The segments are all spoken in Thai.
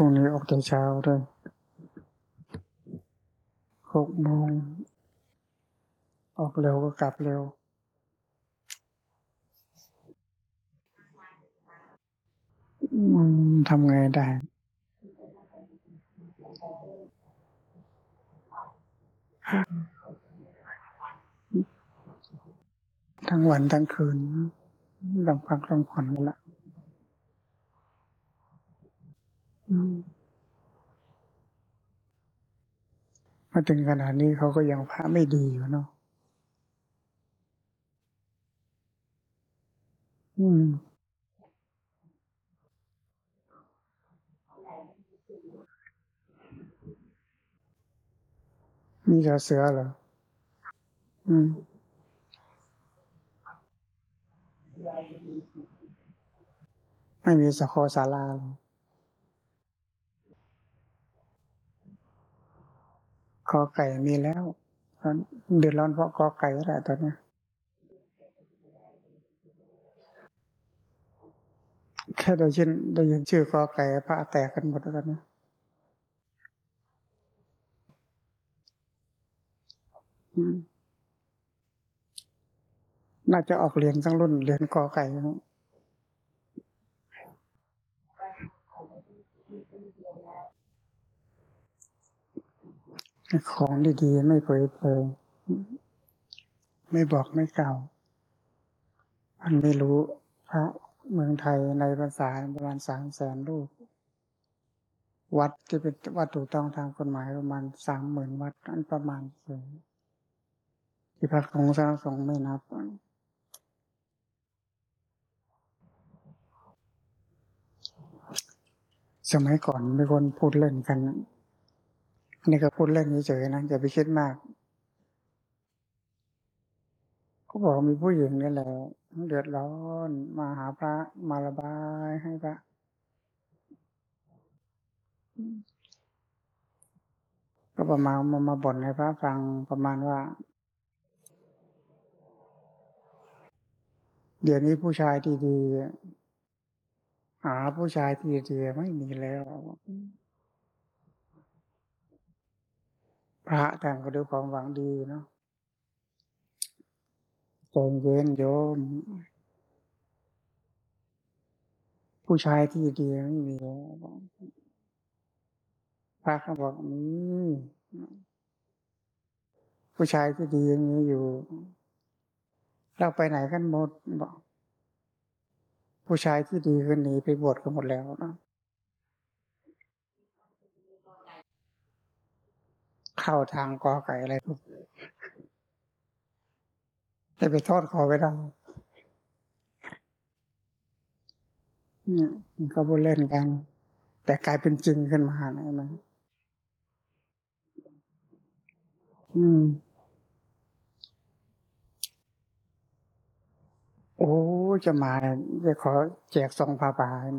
รุ่งนี้ออกแต่เช้าด้วยหกโมงออกเร็วก็กลับเร็ว ทำไงได้ ทั้งวันทั้งคืนต้องพักต้องผ่อนกันละอื มาถึงขนาดนี้เขาก็ยังพระไม่ดีอยู่เนาะอืมมีแต่เสือเหรอ อืม ไม่มีสะโคศาลาหรอ กอไก่มีแล้วตอนเดือดร้อนเพราะกอไก่แหละตอนนี้แค่ได้ยินได้ยินชื่อกอไก่พระแตกกันหมดแล้วตอนนี้น่าจะออกเรียนทั้งรุ่นเรียนกอไก่นะ ของดีๆ ไม่เผยเผยไม่บอกไม่กล่าวมันไม่รู้พระเมืองไทยในภาษาประมาณสามแสนรูป วัดที่เป็นวัดถูกต้องตามกฎหมายประมาณสามหมื่นวัดนั่นประมาณสียที่พักของสารสงไม่นับสมัยก่อนมีคนพูดเล่นกัน นะนี่ก็พูดเล่นเฉยๆนะอย่าไปคิดมากเขาบอกมีผู้หญิงนี่แหละเดือดร้อนมาหาพระมาระบายให้พระก็ประมาณมามาบ่นให้พระฟังประมาณว่า เดี๋ยวนี้ผู้ชายดีๆหาผู้ชายดีๆไม่มีแล้ว พระต่างก็ด้วยความหวังดีเนาะใจเย็นโยม ผู้ชายที่ดีไม่มีแล้วพระเขาบอกมีผู้ชายที่ดีอย่างนี้อยู่ เราไปไหนกันหมดบอกผู้ชายที่ดีก็หนีไปบวชกันหมดแล้วเนาะ เข้าทางกอไก่อะไรพวกจะไปโทอดคอไปได้เนี่ยมันก็พูดเล่นกัน แต่กลายเป็นจริงขึ้นมานะมันอืม โอ้จะมาจะขอแจกซองผ้าป่าน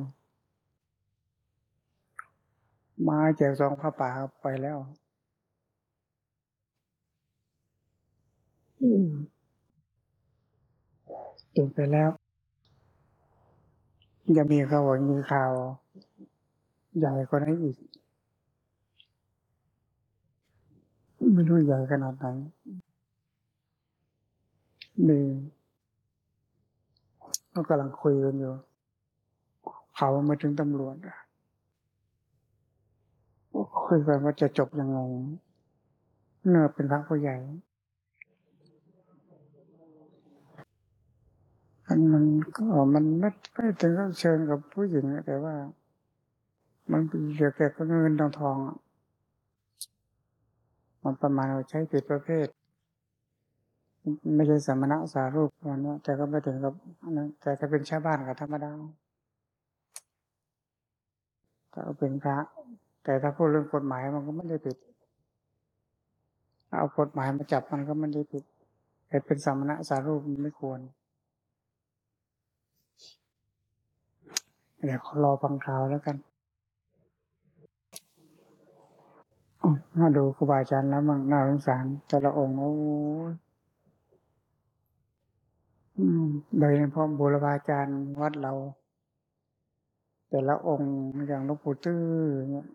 มาแจกซองผ้าป่าไปแล้ว อืมตื่นไปแล้วยังมีข่าวมีข่าวใหญ่กว่านั้นอีก ไม่รู้ใหญ่ขนาดไหนมีก็กำลังคุยกันอยู่เขามาถึงตำรวจคุยกันว่าจะจบยังไงเนื้อเป็นพระผู้ใหญ่ มันมันก็มันไม่ไม่ถึงกับเชิญกับผู้หญิงแต่ว่า มันเกี่ยวกับเงินทองทองอะมันประมาณว่าใช้ผิดประเภท ไม่ใช่สมณะสารูปวันนี้แต่ก็ไม่ถึงกับนั้นแต่ถ้าเป็นชาวบ้านก็ธรรมดาถ้าเป็นพระ แต่ถ้าพูดเรื่องกฎหมายมันก็ไม่ได้ผิด เอากฎหมายมาจับมันก็ไม่ได้ผิดแต่เป็นสมณะสารูปมันไม่ควร เดี๋ยวรอฟังข่าวแล้วกันมาดูครูบาอาจารย์แล้วมั่งน่าสงสารแต่ละองค์โอ้ยอืมโดยเฉพาะบุรพาจารย์วัดเรา แต่ละองค์อย่างหลวงปู่ตื้อเนี่ย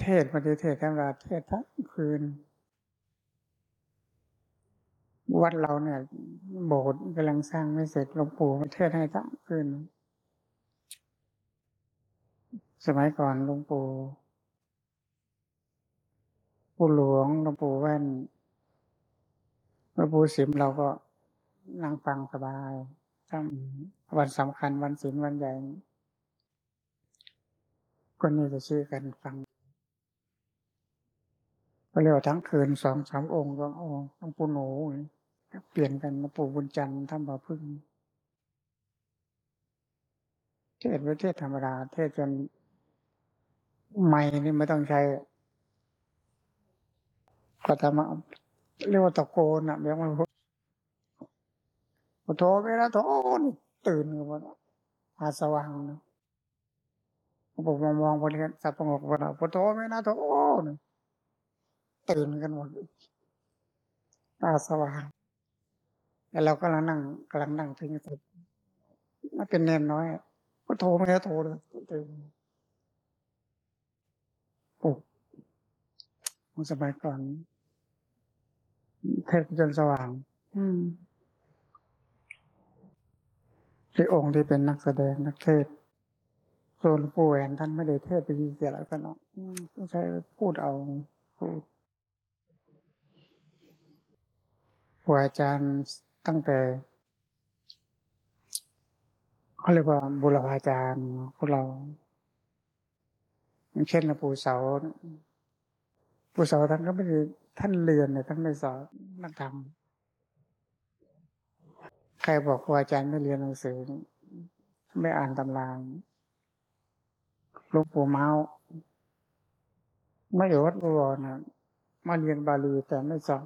เทศปฏิเทศธรรมดาเทศทั้งคืน วัดเราเนี่ย โบสถ์กำลังสร้างไม่เสร็จหลวงปู่เทศให้ทั้งคืน สมัยก่อนหลวงปู่ปู่หลวงหลวงปู่แว่นหลวงปู่สิมเราก็นั่งฟังสบายถ้าวันสำคัญวันศีลวันใหญ่ก็นี่จะชื่อกันฟังก็เรียกว่าทั้งคืนสองสามองค์ก็องค์หลวงปู่หนูเปลี่ยนกันหลวงปู่บุญจันทร์ท่านบ่าพึ่ง เทศประเทศธรรมดา เทศจน ไม่นี่ไม่ต้องใช้ก็ทำมาเรียกว่าตะโกนอะเรียกว่าพุทโธเวลาโธนี่ตื่นกันหมดอาสว่างนะผมมองมองบนกันสับประงกบนพุทโธเวลาโธนี่ตื่นกันหมดตาสว่างแล้วเรากำลังนั่งกำลังนั่งถึงสุดมันเป็นเนนน้อยพุทโธไม่ได้โทรเลยตื่นโอ้ สมัยก่อน เทศจนสว่างอืมที่องค์ที่เป็นนักแสดงนักเทศส่วนปู่แหวนท่านไม่ได้เทศไปทีเสียแล้วกันเนาะอืมต้องใช้พูดเอาพูดครูอาจารย์ตั้งแต่เขาเรียกว่าบุรพาจารย์พวกเราอย่างเช่นหลวงปู่เสา ปู่เสาท่านก็ไม่ได้ท่านเรียนเนี่ยท่านไม่สอนนักธรรมใครบอกครูอาจารย์ไม่เรียนหนังสือ ไม่อ่านตำรางลวงปู่เมาไม่อยู่วัดบวรนะมาเรียนบาลีแต่ไม่สอน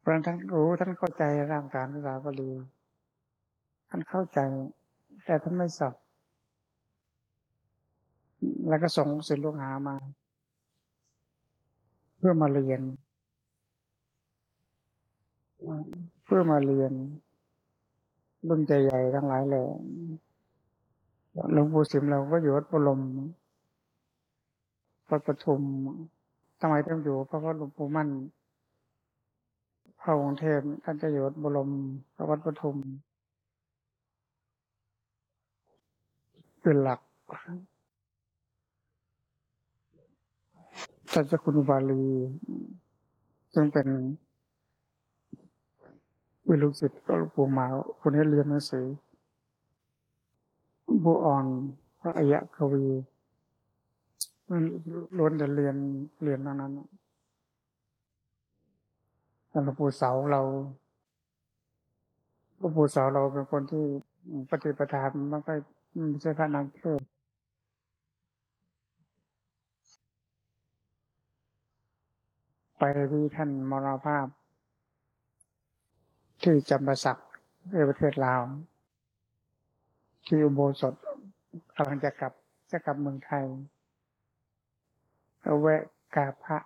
เพราะท่านรู้ท่านเข้าใจร่างการภาษาบาลีท่านเข้าใจ แต่ท่านไม่สอบ แล้วก็ส่งศิลลูกหามา พื่อมาเรียน เพื่อมาเรียนรุ่นใหญ่ๆทั้งหลายเลยหลวงปู่สิมเราก็อยู่วัดปรมวัดปทุมทำไมต้องอยู่เพราะว่าหลวงปู่มั่นพระองค์เทพท่านจะอยู่วัดบรมพระวัดปทุมเป็นหลัก ท่านเจ้าคุณบาลีซึ่งเป็นวิลุศิษย์ก็หลวงปู่มาคนนี้เรียนหนังสือบูอ่อนพระอายะกวีมันล้วนแต่เรียนเรียนทั้งนั้นแต่หลวงปู่เสาเราหลวงปู่เสาเราเป็นคนที่ปฏิปทาไม่ค่อยไม่ใช่พระนางเทศ ไปที่ท่านมรณภาพ ที่จำปาสักในประเทศลาว ที่อุโบสถกำลังจะกลับจะกลับเมืองไทยก็แวะกราบพระ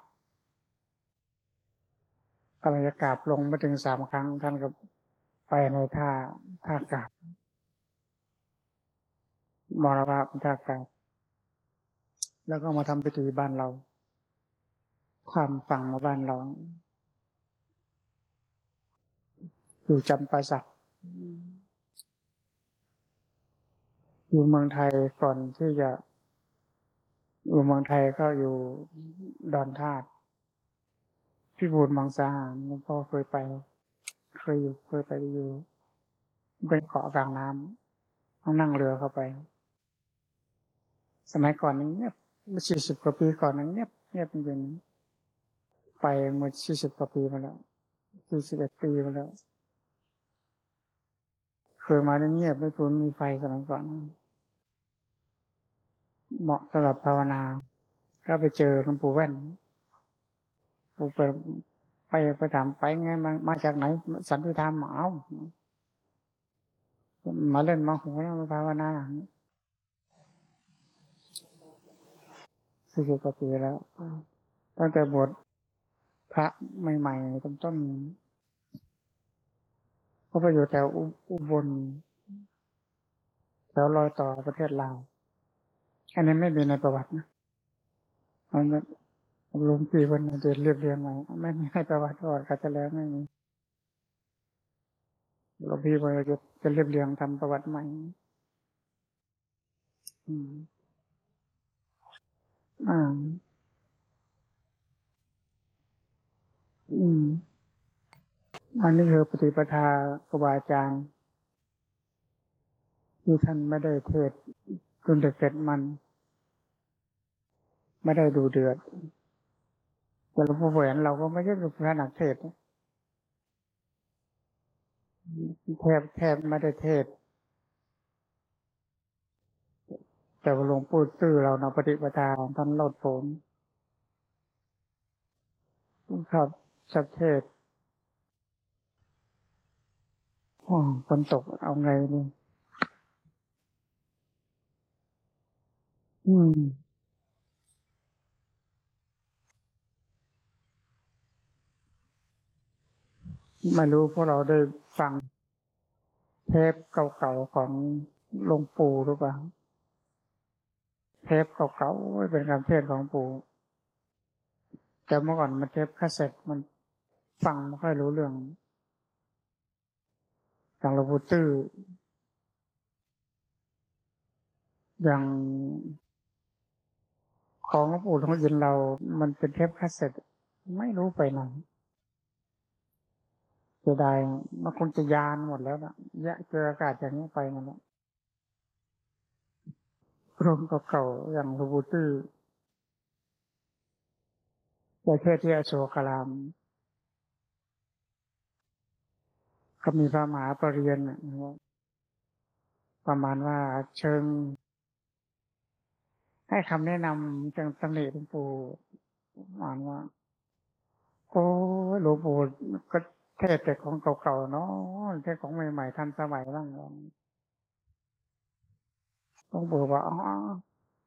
กำลังจะกราบลงมาถึงสามครั้งท่านก็ไปในท่าท่ากราบมรณภาพท่ากราบแล้วก็มาทำพิธีบ้านเรา ความฟังมาบ้านราอง อยู่จำปาสักอยู่เมืองไทยก่อนที่จะอยู่เมืองไทยก็อยู่ดอนธาตุพี่บูรมังสาหารหลวงพ่อเคยไป เคยอยู่เคยไปอยู่เป็นเกาะกลางน้ำต้องนั่งเรือเข้าไป สมัยก่อนนี้เงียบเมื่อสี่สิบกว่าปีก่อนนั้นเงียบเงียบจริงๆ ไปเมื่อสี่สิบกว่าปีมาแล้วสี่สิบเอ็ดปีมาแล้วเคยมาเงียบไม่คุ้นมีไฟสมัยก่อนเหมาะสำหรับภาวนาก็ไปเจอหลวงปู่แว่นปู่ไปไปไปถามไปไงมามาจากไหน สันติธรรมเอามาเล่นมาหัวมาภาวนาสี่สิบกว่าปีแล้วตั้งแต่บวช พระใหม่ๆต้นต้นก็ไปอยู่แถวอุบลแถวรอยต่อประเทศลาวอันนี้ไม่มีในประวัตินะมันหลวงพี่คนเดินเรียบเรียงมาไม่มีให้ประวัติประวัติเขาจะแล้วไม่มีหลวงพี่คนจะจะเรียบเรียงทำประวัติใหม่อืมอ่า อืมอันนี้คือปฏิปทาครูบาอาจารย์ที่ท่านไม่ได้เทศจนเด็กเสร็จมัน ไม่ได้ดูเดือดแต่หลวงพ่อแหวนเราก็ไม่ใช่เป็นพระนักเทศแทบแทบไม่ได้เทศ แต่หลวงปู่ตื้อเราเนาะปฏิปทาของท่านโลดโผนครับ สักเทศอ๋อฝนตกเอาไงนี่อืมไม่รู้พวกเราได้ฟัง เทปเก่าๆของหลวงปู่หรือเปล่า เทปเก่าๆเป็นการเทศของปู่ แต่เมื่อก่อนมันเทปคาสเซ็ตมัน ฟังไม่ค่อยรู้เรื่องอย่างหลวงปู่ตื้ออย่างของหลวงปู่ทองยินเรา มันเป็นเทปคาสเซ็ตไม่รู้ไปไหนเสียดายมันคงจะยานหมดแล้วนะยะเจออากาศอย่างนี้ไปนั่นแหละรวมเก่าๆอย่างหลวงปู่ตื้อประเทศที่อโศกราม ก็มีพระมหาปรริญญาประมาณว่าเชิง ให้คำแนะนำจังตำหนิหลวงปู่ประมาณว่าโอ้หลวงปู่ก็เทศแต่ของเก่าๆเนาะเทศของใหม่ๆทันสมัยบ้างหลวงปู่บอกอ๋อ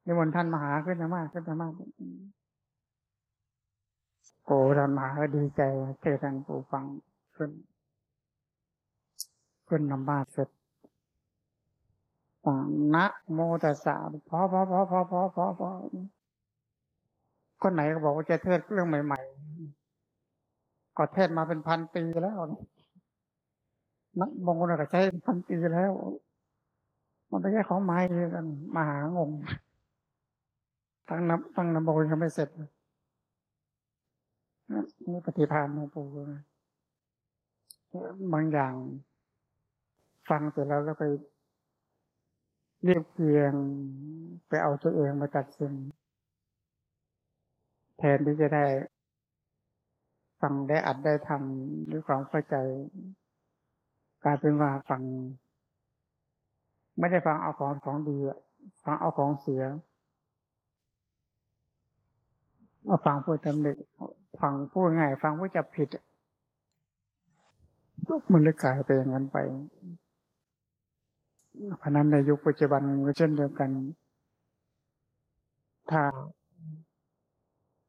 ในวันท่านมหาขึ้นมากขึ้นมากโอ้ท่านมหาก็ดีใจเทศทางปู่ฟังขึ้น ขึ้นนำบาเสร็จนะโมตัสสะพอพอพอพอพอพอพอคนไหนก็บอกว่าจะเทศเรื่องใหม่ ๆ ก็เทศมาเป็นพันปีแล้วนักบางคนก็ใช้พันปีแล้ว มันไม่ใช่ของไม้กันมาหางงตั้งนับตั้งน้ำบางคนยังไม่เสร็จนี่ปฏิภาณของปู่บางอย่าง ฟังเสร็จแล้วแล้วไปเรียบเรียงไปเอาตัวเองมาตัดสินแทนที่จะได้ฟังได้อัดได้ทำด้วยความเข้าใจกลายเป็นว่าฟัง ไม่ได้ฟังเอาของของดีฟังเอาของเสียเอาฟังผู้ทำเด็กฟังผู้ง่ายฟังผู้จับผิดลุกมันเลยกลายเป็นอย่างนั้นไป เพราะนั้นในยุคปัจจุบันก็เช่นเดียวกัน ถ้า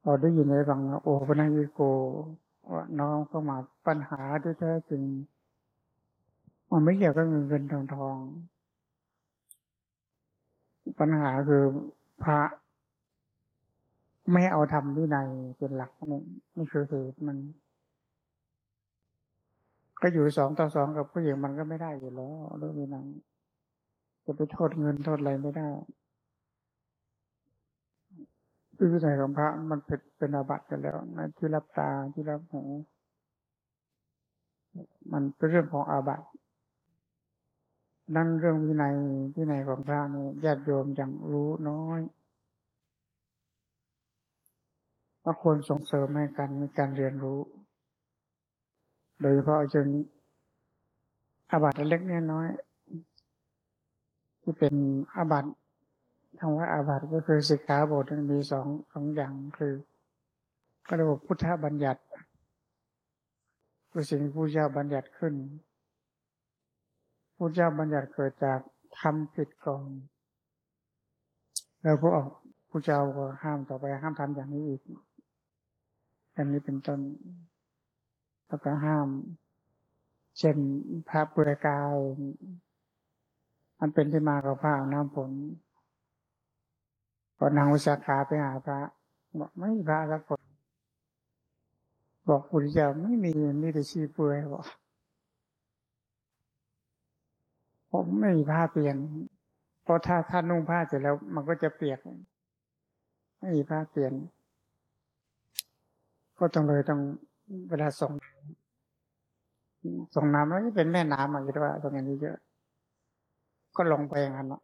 เราได้ยินในฟังโอ้ปนัญโกว่าน้องเข้ามาปัญหาที่แท้จริง มันไม่เกี่ยวกับเงินเงินทองทอง ปัญหาคือพระไม่เอาทำวินัยเป็นหลักนี่นี่คือเหตุมัน ก็อยู่สองต่อสองกับผู้หญิงมันก็ไม่ได้อยู่แล้วเรื่องวินัย จะไปโทษเงินโทษอะไรไม่ได้วินัยของพระมันเป็นเป็นอาบัติกันแล้วนะที่รับตาที่รับหูมันเป็นเรื่องของอาบัตินั่นเรื่องวินัยวินัยของพระนี่ญาติโยมยังรู้น้อยก็ควรส่งเสริมให้กันในการเรียนรู้ โดยเฉพาะจนอาบัติเล็กน้อย ที่เป็นอาบัติคำว่าอาบัติก็คือสิกขาบทมันมีสองสองอย่างคือก็เรียกพุทธบัญญัติคือสิ่งที่ผู้เจ้าบัญญัติขึ้นผู้เจ้าบัญญัติเกิดจากทำผิดก่อนแล้วพวกผู้เจ้าก็ห้ามต่อไปห้ามทำอย่างนี้อีกอย่างนี้เป็นต้นแล้วก็ห้าม เช่นพระเปุรกาย มันเป็นที่มาของพระอาน้ำฝนพอนางวิสาขาไปหาพระบอกไม่มีพระสักคนบอกพุทธเจ้าไม่มีมีแต่ชีเปลือยบอกผมไม่มีผ้าเปลี่ยน เพราะถ้าถ้านุ่งผ้าเสร็จแล้ว มันก็จะเปียก ไม่มีผ้าเปลี่ยน ก็ต้องเลยต้องเวลาส่งส่งน้ำแล้วเป็นแม่น้ำอะไรด้วยตรงนี้เยอะ ก็ลงไปอย่างนั้นเนาะ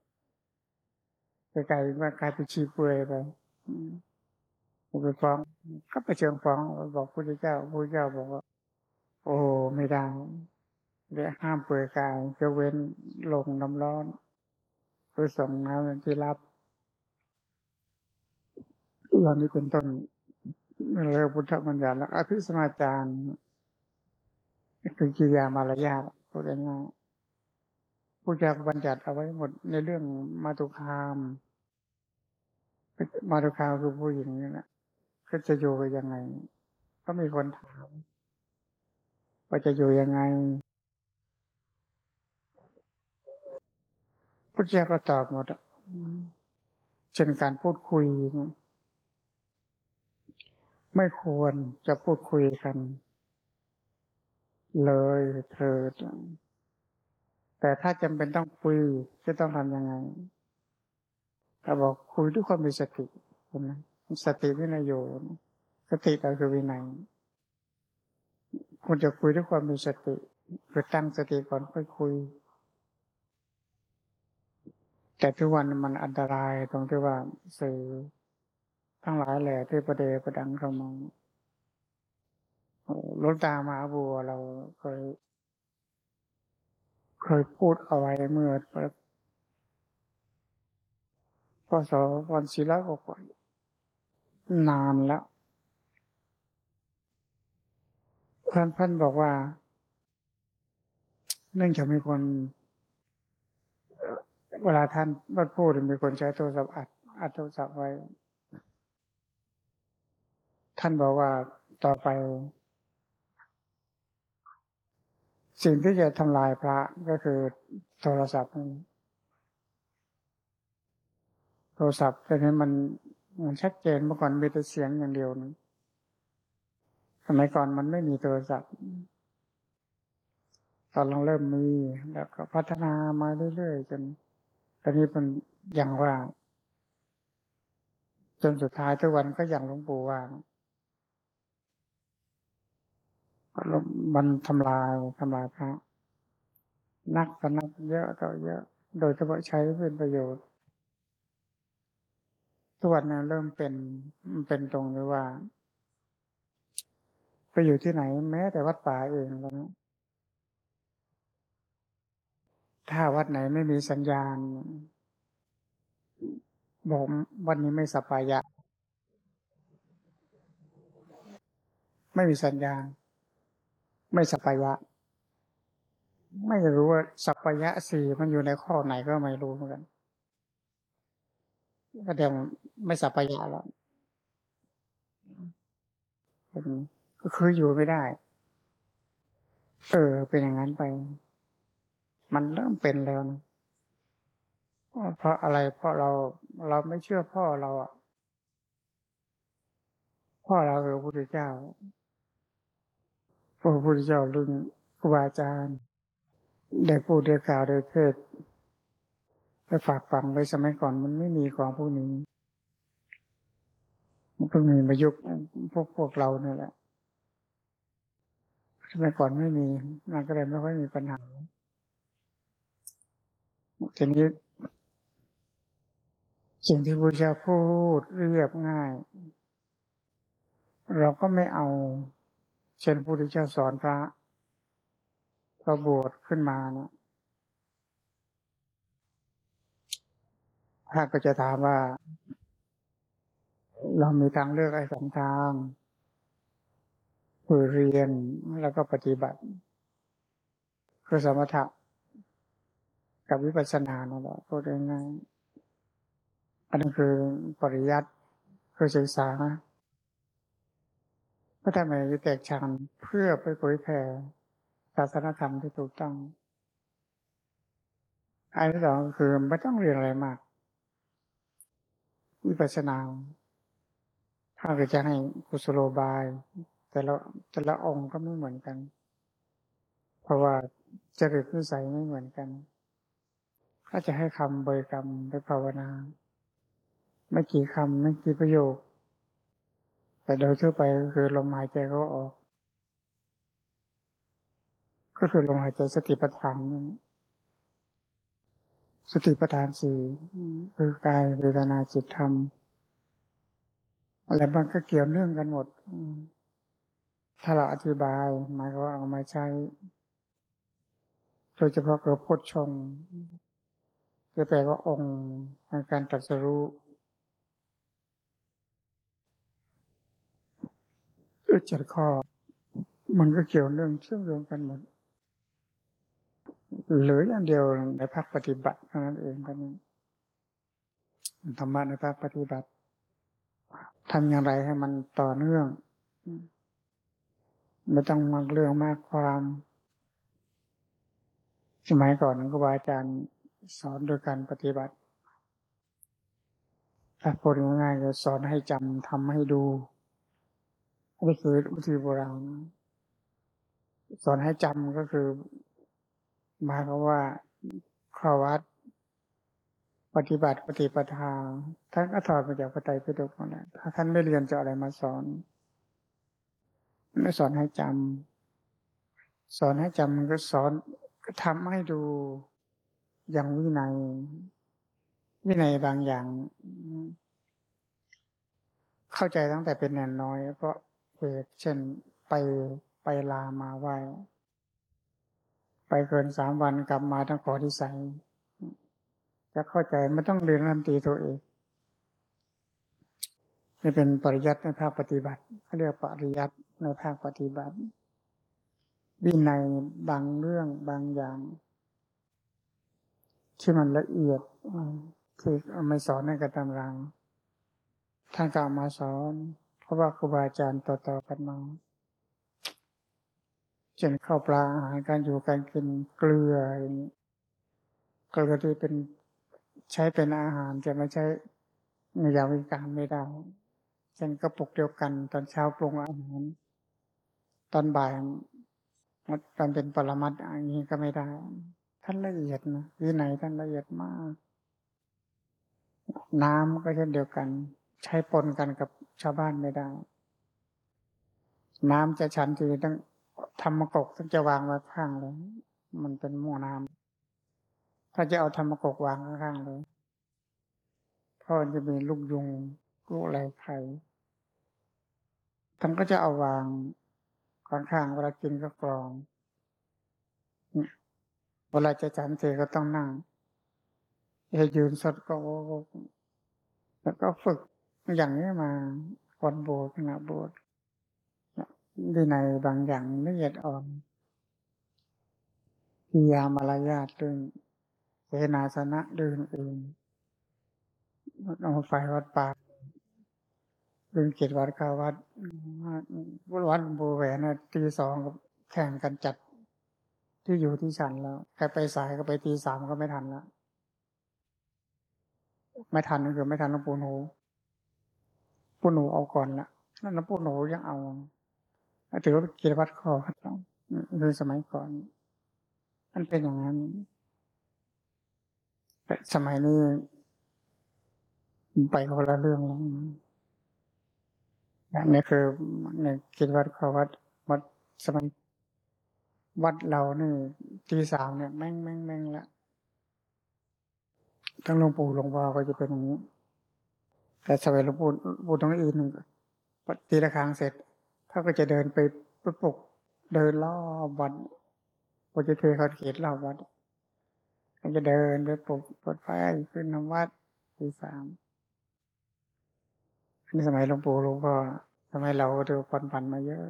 กลายว่ากลายเป็นชีเปลือยไปไปฟ้องก็ไปเชิงฟ้องบอกพระเจ้าพระเจ้าบอกว่า โอ้ไม่ได้เรียห้ามเปลือยกายจะเว้นลงน้ำร้อนเพื่อส่งน้ำที่รับเหล่านี้เป็นต้นเรื่องพุทธบัญญัติแล้วอภิสมาจารย์คือกิริยามารยาทพูดง่าย ผู้จะบัญญัติเอาไว้หมดในเรื่องมาตุคาม มาตุคามคือผู้หญิงนี่แหละก็จะอยู่กันยังไง ก็มีคนถามว่าจะอยู่ยังไงพุทธเจ้าก็ตอบหมดเช่นการพูดคุย ไม่ควรจะพูดคุยกัน เลยเถิด แต่ถ้าจำเป็นต้องคุยจะต้องทำยังไงก็บอกคุยด้วยความมีสติใช่ไหมสติวินัยโยสติก็คือวินัยคุณจะคุยด้วยความมีสติคือตั้งสติก่อนค่อยคุย แต่ทุกวันมันอันตรายตรงที่ว่าสื่อทั้งหลายแหล่ที่ประเดประดังเข้ามาลดตามาบัวเราเคย เคยพูดเอาไว้เมื่อพศวันศิลากว่านานแล้วเพื่อนพื่อนบอกว่า เนื่องจากมีคนเวลาท่านบัดพูดมีคนใช้โทรศัพท์อัดอัดโทรศัพท์ไว้ ท่านบอกว่าต่อไป สิ่งที่จะทำลายพระก็คือโทรศัพท์โทรศัพท์แต่นี้มันมันชัดเจนเมื่อก่อนมีแต่เสียงอย่างเดียวนะสมัยก่อนมันไม่มีโทรศัพท์ตอนเราเริ่มมีแล้วก็พัฒนามาเรื่อยๆจนตอนนี้มันอย่างว่า จนสุดท้ายทุกวันก็อย่างหลวงปู่ว่า มันทำลายทำลายพระนักก็นักเยอะต่อเยอะ โดยเฉพาะใช้เป็นประโยชน์ทุกวันนี้เริ่มเป็นเป็นตรงเลยว่า ไปอยู่ที่ไหน แม้แต่วัดป่าเองแล้วถ้าวัดไหนไม่มีสัญญาณบอกวันนี้ไม่สปายะ ไม่มีสัญญาณ ไม่สปายะ ไม่รู้ว่าสัพยะสี่มันอยู่ในข้อไหนก็ไม่รู้เหมือนกันก็เดี๋ยวไม่สัพยะแล้วก็คืออยู่ไม่ได้ เออ เป็นอย่างนั้นไป มันเริ่มเป็นแล้วนะเพราะอะไร เพราะเราเราไม่เชื่อพ่อเราอะพ่อเราคือพระพุทธเจ้า พระพุทธเจ้ารุ่นครูบาอาจารย์ ได้พูดได้กล่าวได้เทศไปฝากฝังไว้สมัยก่อนมันไม่มีของพวกนี้ มันเพิ่งมีมายุคพวกพวกเราเนี่ยแหละสมัยก่อนไม่มีมันก็เลยไม่ค่อยมีปัญหาทีนี้สิ่งที่พระเจ้าพูดเรียบง่าย เราก็ไม่เอา เช่นพระพุทธเจ้าสอนพระพระบวชขึ้นมาเนะพระก็จะถามว่า เรามีทางเลือกไอ้สองทางคือเรียนแล้วก็ปฏิบัติ คือสมถะกับวิปัสสนานั่นแหละพูดง่ายๆอันนั้นคือปริยัติคือศึกษา พระธรรมวิแตกฉานเพื่อไปเผยแผ่ศาสนธรรมที่ถูกต้อง อันที่สองคือไม่ต้องเรียนอะไรมาก วิปัสสนาถ้าเกิดจะให้กุศโลบาย แต่ละแต่ละองค์ก็ไม่เหมือนกัน เพราะว่าจริตนิสัยไม่เหมือนกัน ถ้าจะให้คำเบริกรรมไปภาวนา ไม่กี่คำไม่กี่ประโยค แต่โดยทั่วไปก็คือลมหายใจเขาออก ก็คือลมหายใจสติปัฏฐานสติปัฏฐานสี่คือกายเวทนาจิตธรรมอะไรมันก็เกี่ยวเนื่องกันหมด ถ้าเราอธิบายหมายความว่าเอามาใช้ โดยเฉพาะกับพุทชงจะแปลว่าองค์ในการตรัสรู้ เจ็ดข้อ มันก็เกี่ยวเรื่องเชื่อมโยงกันหมดเหลืออย่างเดียวในภาคปฏิบัติเท่านั้นเองก็นี้ธรรมะในภาคปฏิบัติทำอย่างไรให้มันต่อเนื่อง ไม่ต้องมากเรื่องมากความ สมัยก่อนครูบาอาจารย์สอนโดยการปฏิบัติถ้าพูดง่ายๆก็สอนให้จำทำให้ดู นี่คือวิธีโบราณสอนให้จำก็คือหมายความว่าข้อวัด ปฏิบัติปฏิปทาท่านก็ถอดมาจากพระไตรปิฎกนั่นแหละถ้าท่านไม่เรียนจะอะไรมาสอนไม่สอนให้จำสอนให้จำมันก็สอนก็ทำให้ดูอย่างวินัยวินัยบางอย่าง เข้าใจตั้งแต่เป็นแนนน้อยเพราะ เหตุเช่นไปไปลามาไหวไปเกินสามวันกลับมาทั้งขอที่ใสจะเข้าใจไม่ต้องเรียนรันตีตัวเองนี่เป็นปริยัติในภาคปฏิบัติเขาเรียกปริยัติในภาคปฏิบัติวินัยบางเรื่องบางอย่าง ที่มันละเอียดคือไม่สอนในกระทำรังท่านกล่าวมาสอน ราะว่าครูบาอาจารย์ต่อๆกันมาเช่นข้าวปลาอาหารการอยู่การกินเกลืออย่างนี้เกลือที่เป็นใช้เป็นอาหารจะไม่ใช้ในยาวิการไม่ได้เช่นกระปุกเดียวกัน ตอนเช้าปรุงอาหาร ตอนบ่ายตอนเป็นปรมัดอย่างนี้ก็ไม่ได้ ท่านละเอียดนะวินัยท่านละเอียดมาก น้ำก็เช่นเดียวกัน ใช้ปนกันกับ ชาวบ้านไม่ได้ น้ำจะฉันทีต้องธรรมกกต้องจะวางไว้ข้างเลยมันเป็นหม้อน้ำถ้าจะเอาธรรมกกวางข้างเลยเพราะจะมีลูกยุงลูกอะไรไข่ท่านก็จะเอาวางข้างข้างเวลากินก็กรองเวลาจะฉันเทก็ต้องนั่งจะยืนสดก็แล้วก็ฝึก อย่างนี้มาวันโบสถ์นะโบสถ์วินัยบางอย่างละเอียดอ่อนพิยามารยาทเรื่องเสนาสนะเรื่องอื่นเอาไฟวัดป่าเรื่องกิจวัดกาวัดวัดบูแหวนตีสองกับแข่งกันจัดที่อยู่ที่ฉันแล้วใครไปสายก็ไปตีสามก็ไม่ทันแล้ว ไม่ทันก็คือไม่ทันหลวงปู่หนู ปู่หนูเอาก่อนละนั่นหลวปู่หนูยังเอาถือว่ากิจวัตรข้อครับคือสมัยก่อน มันเป็นอย่างนั้นแต่สมัยนี้ไปคนละเรื่องแล้วนี่คือในกิจวัตรข้อวัดวัดสมัยวัดเรานี่ทีสามเนี่ยแม่งแม่งแม่งละทั้งหลวงปู่หลวงพ่อก็จะเป็นอย่างนี้ แต่สมัยหลวงปู่ปู่ตรงอื่นตีละฆังเสร็จถ้าก็จะเดินไปปปลุกเดินรอบวัดพอจะเทเขาเขตรอบวัดก็จะเดินไปปลุกปดไฟขึ้นนวัดทีสามนี่สมัยหลวงปู่หลวงพ่อสมัยเราดูปันปันมาเยอะ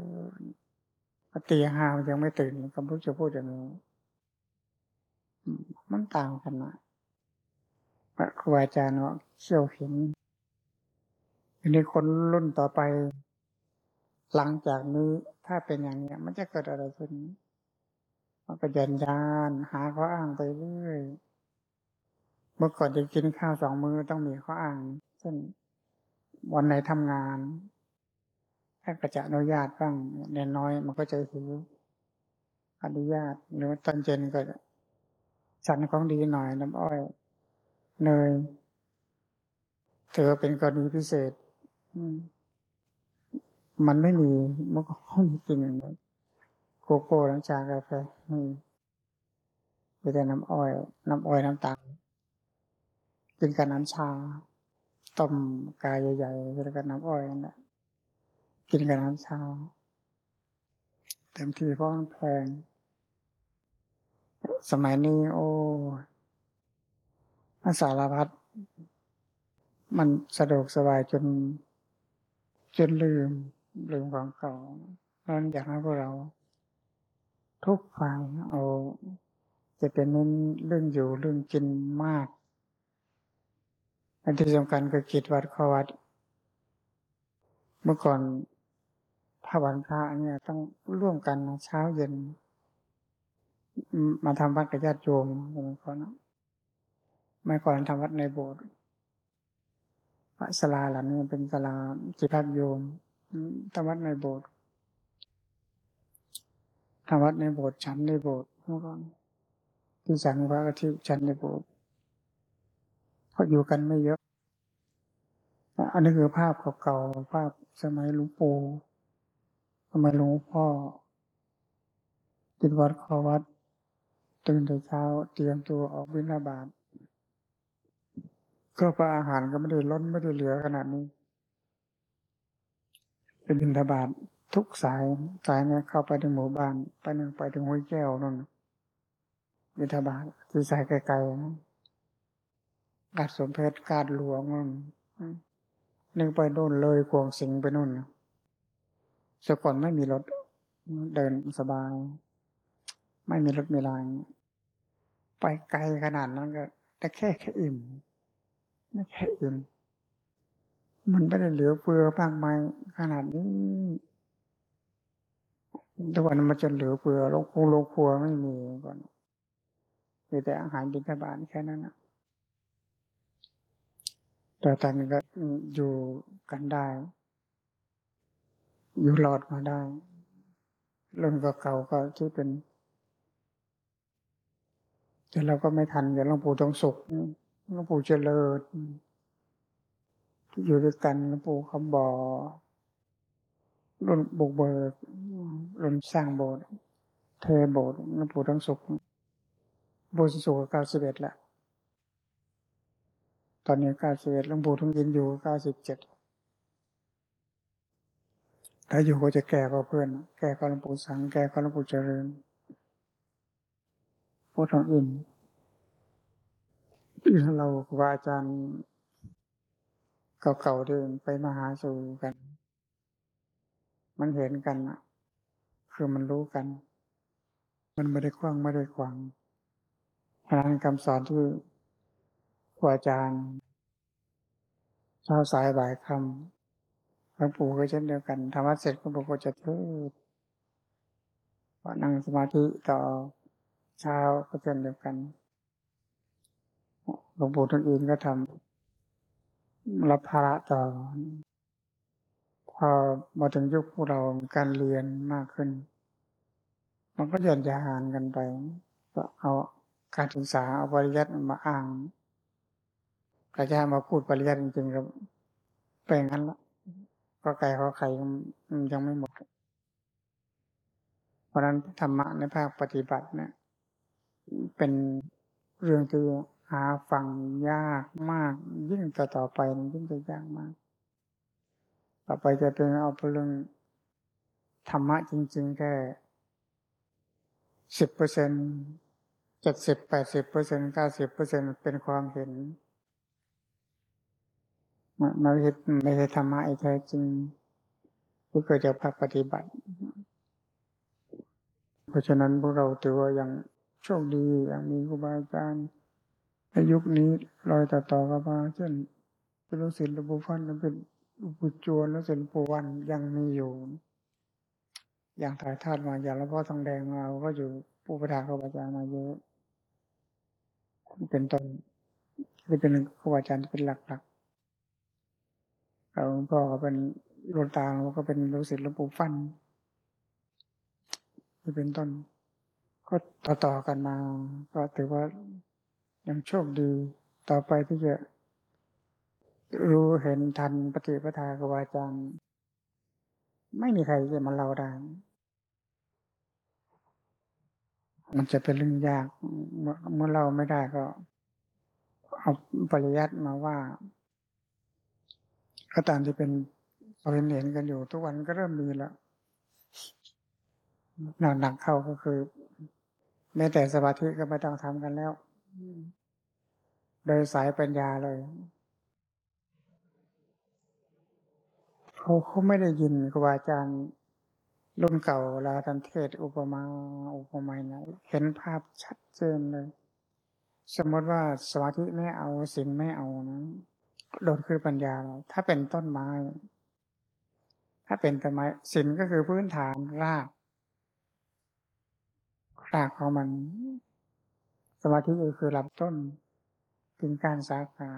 ตีห้ามันยังไม่ตื่นคำพูดจะพูดอย่างนี้มันต่างกันนะพระครูอาจารย์ว่าเชี่ยวเห็น อันนี้คนรุ่นต่อไป หลังจากนี้ถ้าเป็นอย่างนี้มันจะเกิดอะไรขึ้น มันก็ยันยานหาข้ออ้างไปเรื่อยเมื่อก่อนจะกินข้าวสองมื้อต้องมีข้ออ้างเช่นวันไหนทำงานถ้าก็จะอนุญาตบ้างเน้นน้อยมันก็จะหิวอนุญาตหรือตอนเย็นก็ฉันของดีหน่อยน้ำอ้อยเนยเธอเป็นกรณีพิเศษ มันไม่มีมันก็ไม่มีกินโกโก้น้ำชากาแฟมีมีแต่น้ำอ้อย น้ำอ้อยน้ำตาลกินกับน้ำชา ต้มกายใหญ่ๆแล้วก็น้ำอ้อยนั่นแหละกินกับน้ำชาเต็มที่เพราะมันแพง สมัยนี้ โอ้สารพัดมันสะดวกสบายจน จนลืมลืมของเก่านั้นอยากให้พวกเรา ทุกฝ่ายเอา จะเป็นเน้นเรื่องอยู่เรื่องกินมาก อันที่สำคัญคือกิจวัดขวัด เมื่อก่อนถ้าวันพระเนี่ยต้องร่วมกันเช้าเย็น มาทำวัดกับญาติโยมอย่างนี้ก่อนไม่ก่อนทำวัดในโบสถ์ พระสลาหลังนี้เป็นสลาจิพักโยมทำวัดในโบสถ์ทำวัดในโบสถ์ฉันในโบสถ์เมื่อก่อนที่ฉันพระกที่ฉันในโบสถ์เพราะอยู่กันไม่เยอะ อันนี้คือภาพเก่าๆภาพสมัยหลวงปู่สมัยหลวงพ่อจิตวัดขอวัดตื่นแต่เช้าเตรียมตัวออกบิณฑบาต ก็พระอาหารก็ไม่ได้ล้นไม่ได้เหลือขนาดนี้ เป็นบิณฑบาตทุกสายสายนี้เข้าไปถึงหมู่บ้านไปหนึ่งไปถึงห้วยแก้วนั่นบิณฑบาตที่สายไกลๆนะกาดสมเพชกาดหลวงนั่นหนึ่งไปโน่นเลยกวงสิงไปนู่นสก่อนไม่มีรถเดินสบาย ไม่มีรถมีลาง ไปไกลขนาดนั้นก็แต่แค่แค่อิ่ม ไม่แค่อิ่มมันไม่ได้เหลือเฟือมากมายขนาดนี้ทุกวันมันจะเหลือเฟือโลกคงโลกครัวไม่มีก่อนมีแต่อาหารบิณฑบาตแค่นั้นนะแต่ตอนนี้ก็อยู่กันได้ อยู่รอดมาได้รุ่นก็เก่าก็ที่เป็น แต่เราก็ไม่ทันอย่างหลวงปู่ทองสุข หลวงปู่เจริญอยู่ด้วยกันหลวงปู่คำบอรุ่นบุกเบิกรุ่นสร้างโบสถ์เทโบสถ์หลวงปู่ทองสุขบสถ์สุขเก้าสิบเอ็ดแล้วตอนนี้เก้าสิบเอ็ดหลวงปู่ทองยินอยู่เก้าสิบเจ็ดถ้าอยู่ก็จะแก่กว่าเพื่อน แก่กว่าหลวงปู่สัง แก่กว่าหลวงปู่เจริญพูดทองอิน เราครูบาอาจารย์เก่าๆเดินไปมาหาสู่กัน มันเห็นกันอะคือมันรู้กัน มันไม่ได้คว้างไม่ได้ขวางพลังคำสอนที่ครูอาจารย์เช้าสายบ่ายคำหลวงปู่ก็เช่นเดียวกันธรรมะเสร็จหลวงปู่ก็จะเทศพอนั่งสมาธิต่อเช้าก็เช่นเดียวกัน หลวงปู่ท่านอื่นก็ทำรับภาระต่อ พอมาถึงยุคพวกเราการเรียนมากขึ้น มันก็ย่อนยานกันไป ก็เอาการศึกษาเอาปริยัติมาอ้างก็จะมาพูดปริยัติจริงๆกับเป็นงั้นละก็ไก่ขอไข่ยังไม่หมด เพราะนั้นธรรมะในภาคปฏิบัติเนี่ยเป็นเรื่องที่ หาฟังยากมาก ยิ่งต่อต่อไปยิ่งจะยากมาก ต่อไปจะเป็นเอาเรื่องธรรมะจริง ๆ แค่สิบเปอร์เซ็นเจ็ดสิบแปดสิบเปอร์เซ็นเก้าสิบเปอร์เซ็นเป็นความเห็นไม่ใช่ไม่ใช่ธรรมะอ้แท้จริงที่เกิดจากภาคปฏิบัติ เพราะฉะนั้นพวกเราถือว่ายังโชคดีอย่างมีครูบาอาจารย์ ในยุคนี้รอยต่อต่อกันมาเช่นเป็นลูกศิษย์หลวงปู่ฟันเป็นหลวงปู่จวนแล้วศิษย์หลวงปู่วันยังมีอยู่ อย่างถ่ายทอดมาอย่างหลวงพ่อทองแดงเราก็อยู่ผู้ประธานครูบาอาจารย์มาเยอะเป็นต้นนี่เป็นครูอาจารย์เป็นหลักๆหลวงพ่อก็เป็นหลวงตาเราก็เป็นลูกศิษย์หลวงปู่ฟันที่เป็นต้น ก็ต่อๆกันมา ก็ถือว่า ยังโชคดีต่อไปที่จะรู้เห็นทันปฏิปทาครูอาจารย์ไม่มีใครจะมาเล่าได้ มันจะเป็นเรื่องยาก เมื่อเราไม่ได้ก็ เอาปริยัติมาว่า ก็ตามที่เป็นเราเห็นเห็นกันอยู่ ทุกวันก็เริ่มมีแล้วหนักหนักเข้าก็คือ แม้แต่สมาธิก็ไม่ต้องทำกันแล้ว โดยสายปัญญาเลยเขาเขาไม่ได้ยินครูบาอาจารย์รุ่นเก่าลาทันเทศอุปมาอุปไมยนะเห็นภาพชัดเจนเลย สมมติว่าสมาธิไม่เอาสิ่งไม่เอานะโดนคือปัญญาถ้าเป็นต้นไม้ ถ้าเป็นต้นไม้สิ่งก็คือพื้นฐานรากรากของมัน สมาธิคือลำต้นถึงการสาขา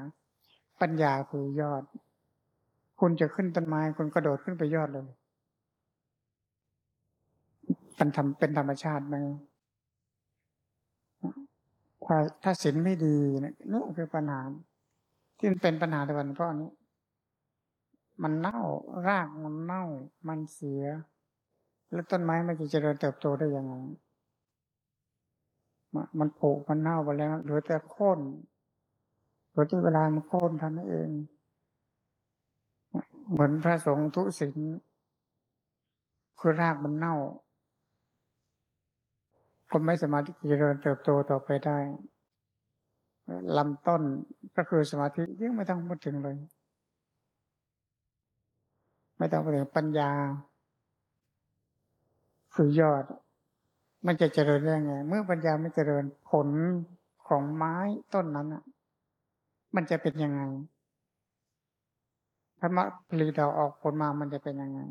ปัญญาคือยอด คุณจะขึ้นต้นไม้คุณกระโดดขึ้นไปยอดเลยมันทำเป็นธรรมชาติไหมถ้าศีลไม่ดีนี่ยนี่คือปัญหา ที่มันเป็นปัญหาในวันเพราะนี้ มันเน่ารากมันเน่า มันเสีย แล้วต้นไม้มันจะเจริญเติบโตได้ยังไง มันโผล่มันเน่าไปแล้วเหลือแต่โค่นเหลือที่เวลามันโค่นทำนั่นเอง เหมือนพระสงฆ์ทุศิลคือรากมันเน่าคนไม่สามารถที่จะเจริญเติบโตต่อไปได้ลำต้นก็คือสมาธิยิ่งไม่ต้องพูดถึงเลย ไม่ต้องพูดถึงปัญญา คือยอด มันจะเจริญได้ไง เมื่อปัญญาไม่เจริญผลของไม้ต้นนั้นอะ มันจะเป็นยังไงถ้ามาผลิตดอกออกผลมามันจะเป็นยังไง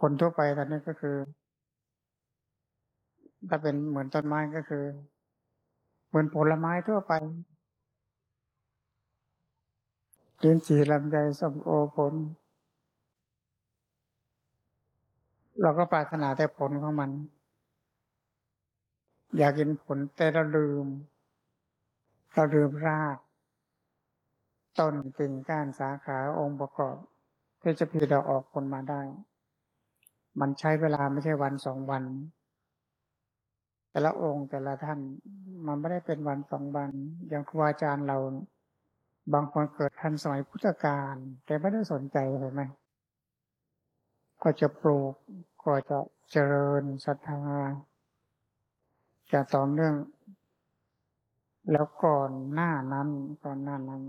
ผลทั่วไปตอนนี้ก็คือ ถ้าเป็นเหมือนต้นไม้ก็คือ เหมือนผลไม้ทั่วไปเลินจีลำไยส้มโอผล เราก็ปรารถนาแต่ผลของมัน อยากกินผลแต่เราลืม เราลืมรากต้นกิ่งก้านสาขาองค์ประกอบที่จะพีเราออกผลมาได้ มันใช้เวลาไม่ใช่วันสองวัน แต่ละองค์แต่ละท่าน มันไม่ได้เป็นวันสองวัน อย่างครูอาจารย์เรา บางคนเกิดทันสมัยพุทธกาลแต่ไม่ได้สนใจเห็นไหม ก็จะปลูกก็จะเจริญศรัทธาจะต่อเนื่อง แล้วก่อนหน้านั้นก่อนหน้านั้น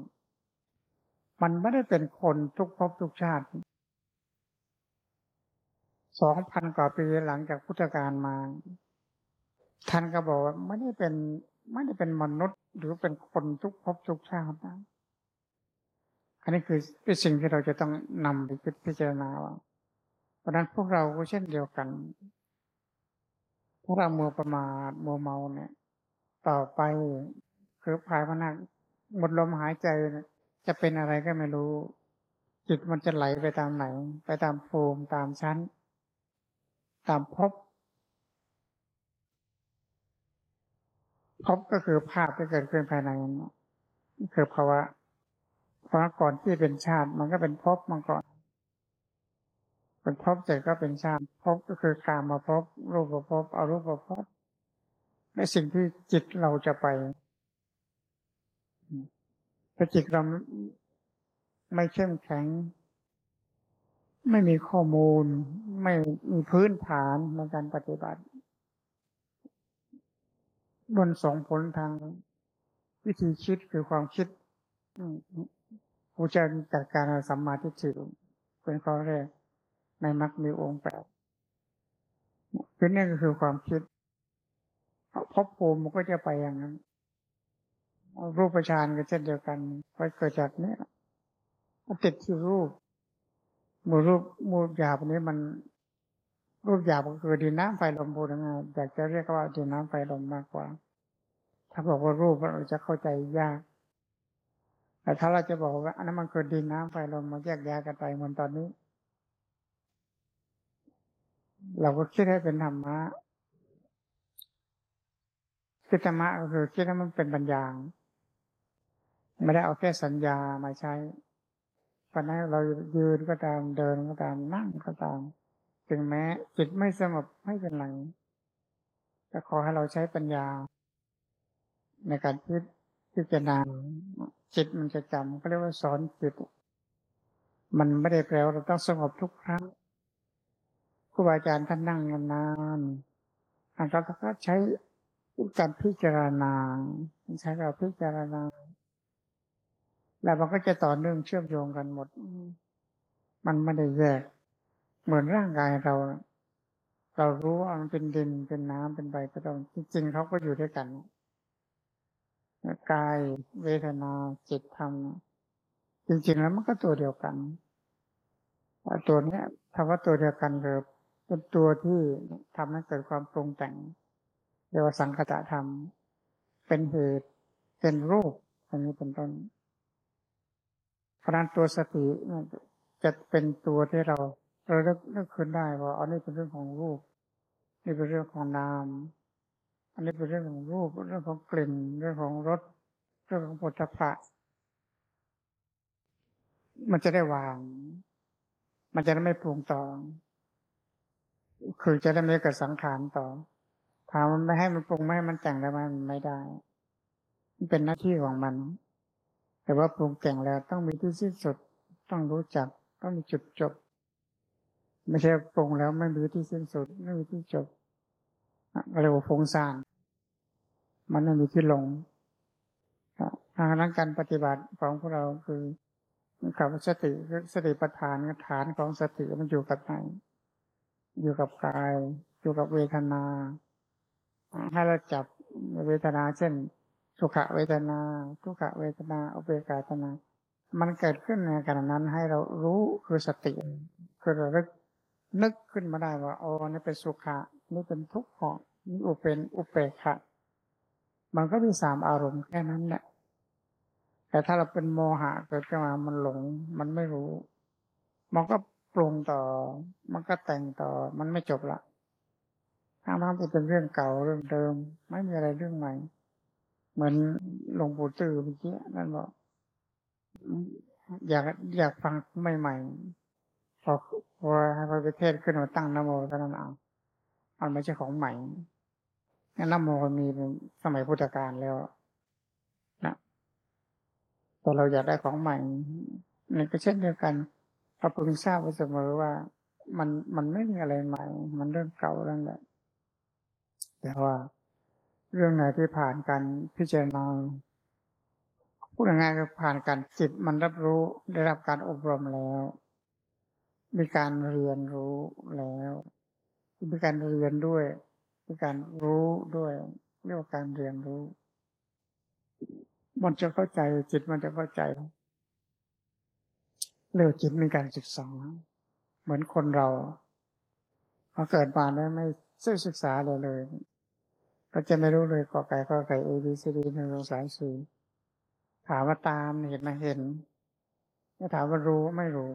มันไม่ได้เป็นคนทุกภพทุกชาติสองพันกว่าปีหลังจากพุทธกาลมา ท่านก็บอกว่าไม่ได้เป็นไม่ได้เป็นมนุษย์หรือเป็นคนทุกภพทุกชาตินะอันนี้คือเป็นสิ่งที่เราจะต้องนำไปพิจารณาว่า ราะนั้นพวกเราก็เช่นเดียวกัน พวกเราโมประมาทโมเมาเนี่ย ต่อไปคือภายพนักหมดลมหายใจจะเป็นอะไรก็ไม่รู้ จิตมันจะไหลไปตามไหน ไปตามภูมิตามชั้น ตามภพพบก็คือภาพที่เกิดขึ้นภายในนั้นคือภาวะเพราะก่อนที่เป็นชาติ มันก็เป็นภพมาก่อน เป็นภพเสร็จก็เป็นชาติภพก็คือการมาภพรูปภพอรูปภพในสิ่งที่จิตเราจะไปถ้าจิตเราไม่เข้มแข็ง ไม่มีข้อมูล ไม่มีพื้นฐานในการปฏิบัติมันส่งผลทางวิธีคิดคือความคิดผูจะจัดการสัมมาทิฏฐิเป็นข้อแรก ในมรรคมีองค์แปดคือนี่ก็คือความคิดพบภูมิมันก็จะไปอย่างนั้น รูปฌานก็เช่นเดียวกันไปเกิดจากนี้ติดที่รูปมือรูปมือหยาบนี้มัน รูปหยาบก็คือดินน้ำไฟลมพูดง่าอยากจะเรียกว่าดินน้ำไฟลมมากกว่า ถ้าบอกว่ารูปเราจะเข้าใจยาก แต่ถ้าเราจะบอกว่าอันนั้นมันคือดินน้ำไฟลมมาแยกแยกกันไปเหมือนตอนนี้ เราก็คิดให้เป็นธรรมะคิดธรรมะก็คือคิดให้มันเป็นปัญญาไม่ได้เอาแค่สัญญามาใช้ตอนนั้นเรายืนก็ตามเดินก็ตามนั่งก็ตามถึงแม้จิตไม่สงบไม่เป็นไรก็ขอให้เราใช้ปัญญา ในการพิพิจารณาจิตมันจะจำก็เรียกว่าสอนจิต มันไม่ได้แปลว่าเราต้องสงบทุกครั้ง ครูบาอาจารย์ท่านนั่งนานๆเราก็ใช้การพิจารณาใช้การพิจารณา แล้วมันก็จะต่อเนื่องเชื่อมโยงกันหมด มันไม่ได้แยก เหมือนร่างกายเรา เรารู้ว่ามันเป็นดินเป็นน้ำเป็นใบกระดองจริงๆเขาก็อยู่ด้วยกันกายเวทนาจิตธรรม จริงๆแล้วมันก็ตัวเดียวกันตัวเนี้ยถ้าว่าตัวเดียวกันคือ เป็นตัวที่ทำให้เกิดความปรุงแต่งเรียกว่าสังคตะธรรม เป็นเหตุเป็นรูปอันนี้เป็นต้นพราะนั้นตัวสติจะเป็นตัวที่เราเราเลือกเลือกขึ้นได้ว่าอันนี้เป็นเรื่องของรูป นี่เป็นเรื่องของนาม อันนี้เป็นเรื่องของรูป เรื่องของกลิ่น เรื่องของรส เรื่องของปุถะมันจะได้วาง มันจะได้ไม่ปรุงต่อ คือจะได้ไม่เกิดสังขารต่อถามมันไม่ให้มันปรุงไม่ให้มันแต่งแล้วมันไม่ได้ มันเป็นหน้าที่ของมัน แต่ว่าปรุงแต่งแล้วต้องมีที่สิ้นสุด ต้องรู้จัก ต้องมีจุดจบ ไม่ใช่ปรุงแล้วไม่มีที่สิ้นสุด ไม่มีที่จบเรียกว่าฟงซานมันไม่มีที่ลงทางนั้นการปฏิบัติของพวกเราคือกับสติสติปัฏฐานฐานของสติมันอยู่กับไหน อยู่กับกาย อยู่กับเวทนาให้เราจับเวทนา เช่น สุขเวทนา ทุกขเวทนาอุเบกขาตนา มันเกิดขึ้นในขณะนั้นให้เรารู้คือสติคือราลึกนึกขึ้นมาได้ว่าอ๋อนี่เป็นสุขะนี่เป็นทุกข์นี่อุเป็นอุเบกขมันก็มีสามอารมณ์แค่นั้นแหละแต่ถ้าเราเป็นโมหะเกิดขึ้นมามันหลง มันไม่รู้ มันก็ ปรุงต่อ มันก็แต่งต่อ มันไม่จบละทั้งทั้งที่เป็นเรื่องเก่าเรื่องเดิม ไม่มีอะไรเรื่องใหม่ เหมือนหลวงปู่ตื่อเมื่อกี้นั่นบอกอยากอยากฟังใหม่ๆพอพอให้พระประเทศขึ้นมาตั้งนโมตอนนั้นเอามันไม่ใช่ของใหม่งั้นนโมมีสมัยพุทธกาลแล้วนะแต่เราอยากได้ของใหม่นี่ก็เช่นเดียวกัน เราพึงทราบไว้เสมอว่ามันมันไม่มีอะไรใหม่ มันเรื่องเก่าแล้วแหละ แต่ว่าเรื่องไหนที่ผ่านการพิจารณาพูดง่ายๆก็ผ่านการจิตมันรับรู้ได้รับการอบรมแล้ว มีการเรียนรู้แล้วมีการเรียนด้วยมีการรู้ด้วยเรียกว่าการเรียนรู้ มันจะเข้าใจจิตมันจะเข้าใจ เรื่องจิตมีการศึกษาเหมือนคนเราพอเกิดมาแล้วไม่ศึกษาเลยเลย ก็จะไม่รู้เลยกอไก่กอไก่เอบีซีดีหนึ่งสองสามสี่ถามว่าตามเห็นไหมเห็นถ้าถามว่ารู้ไม่รู้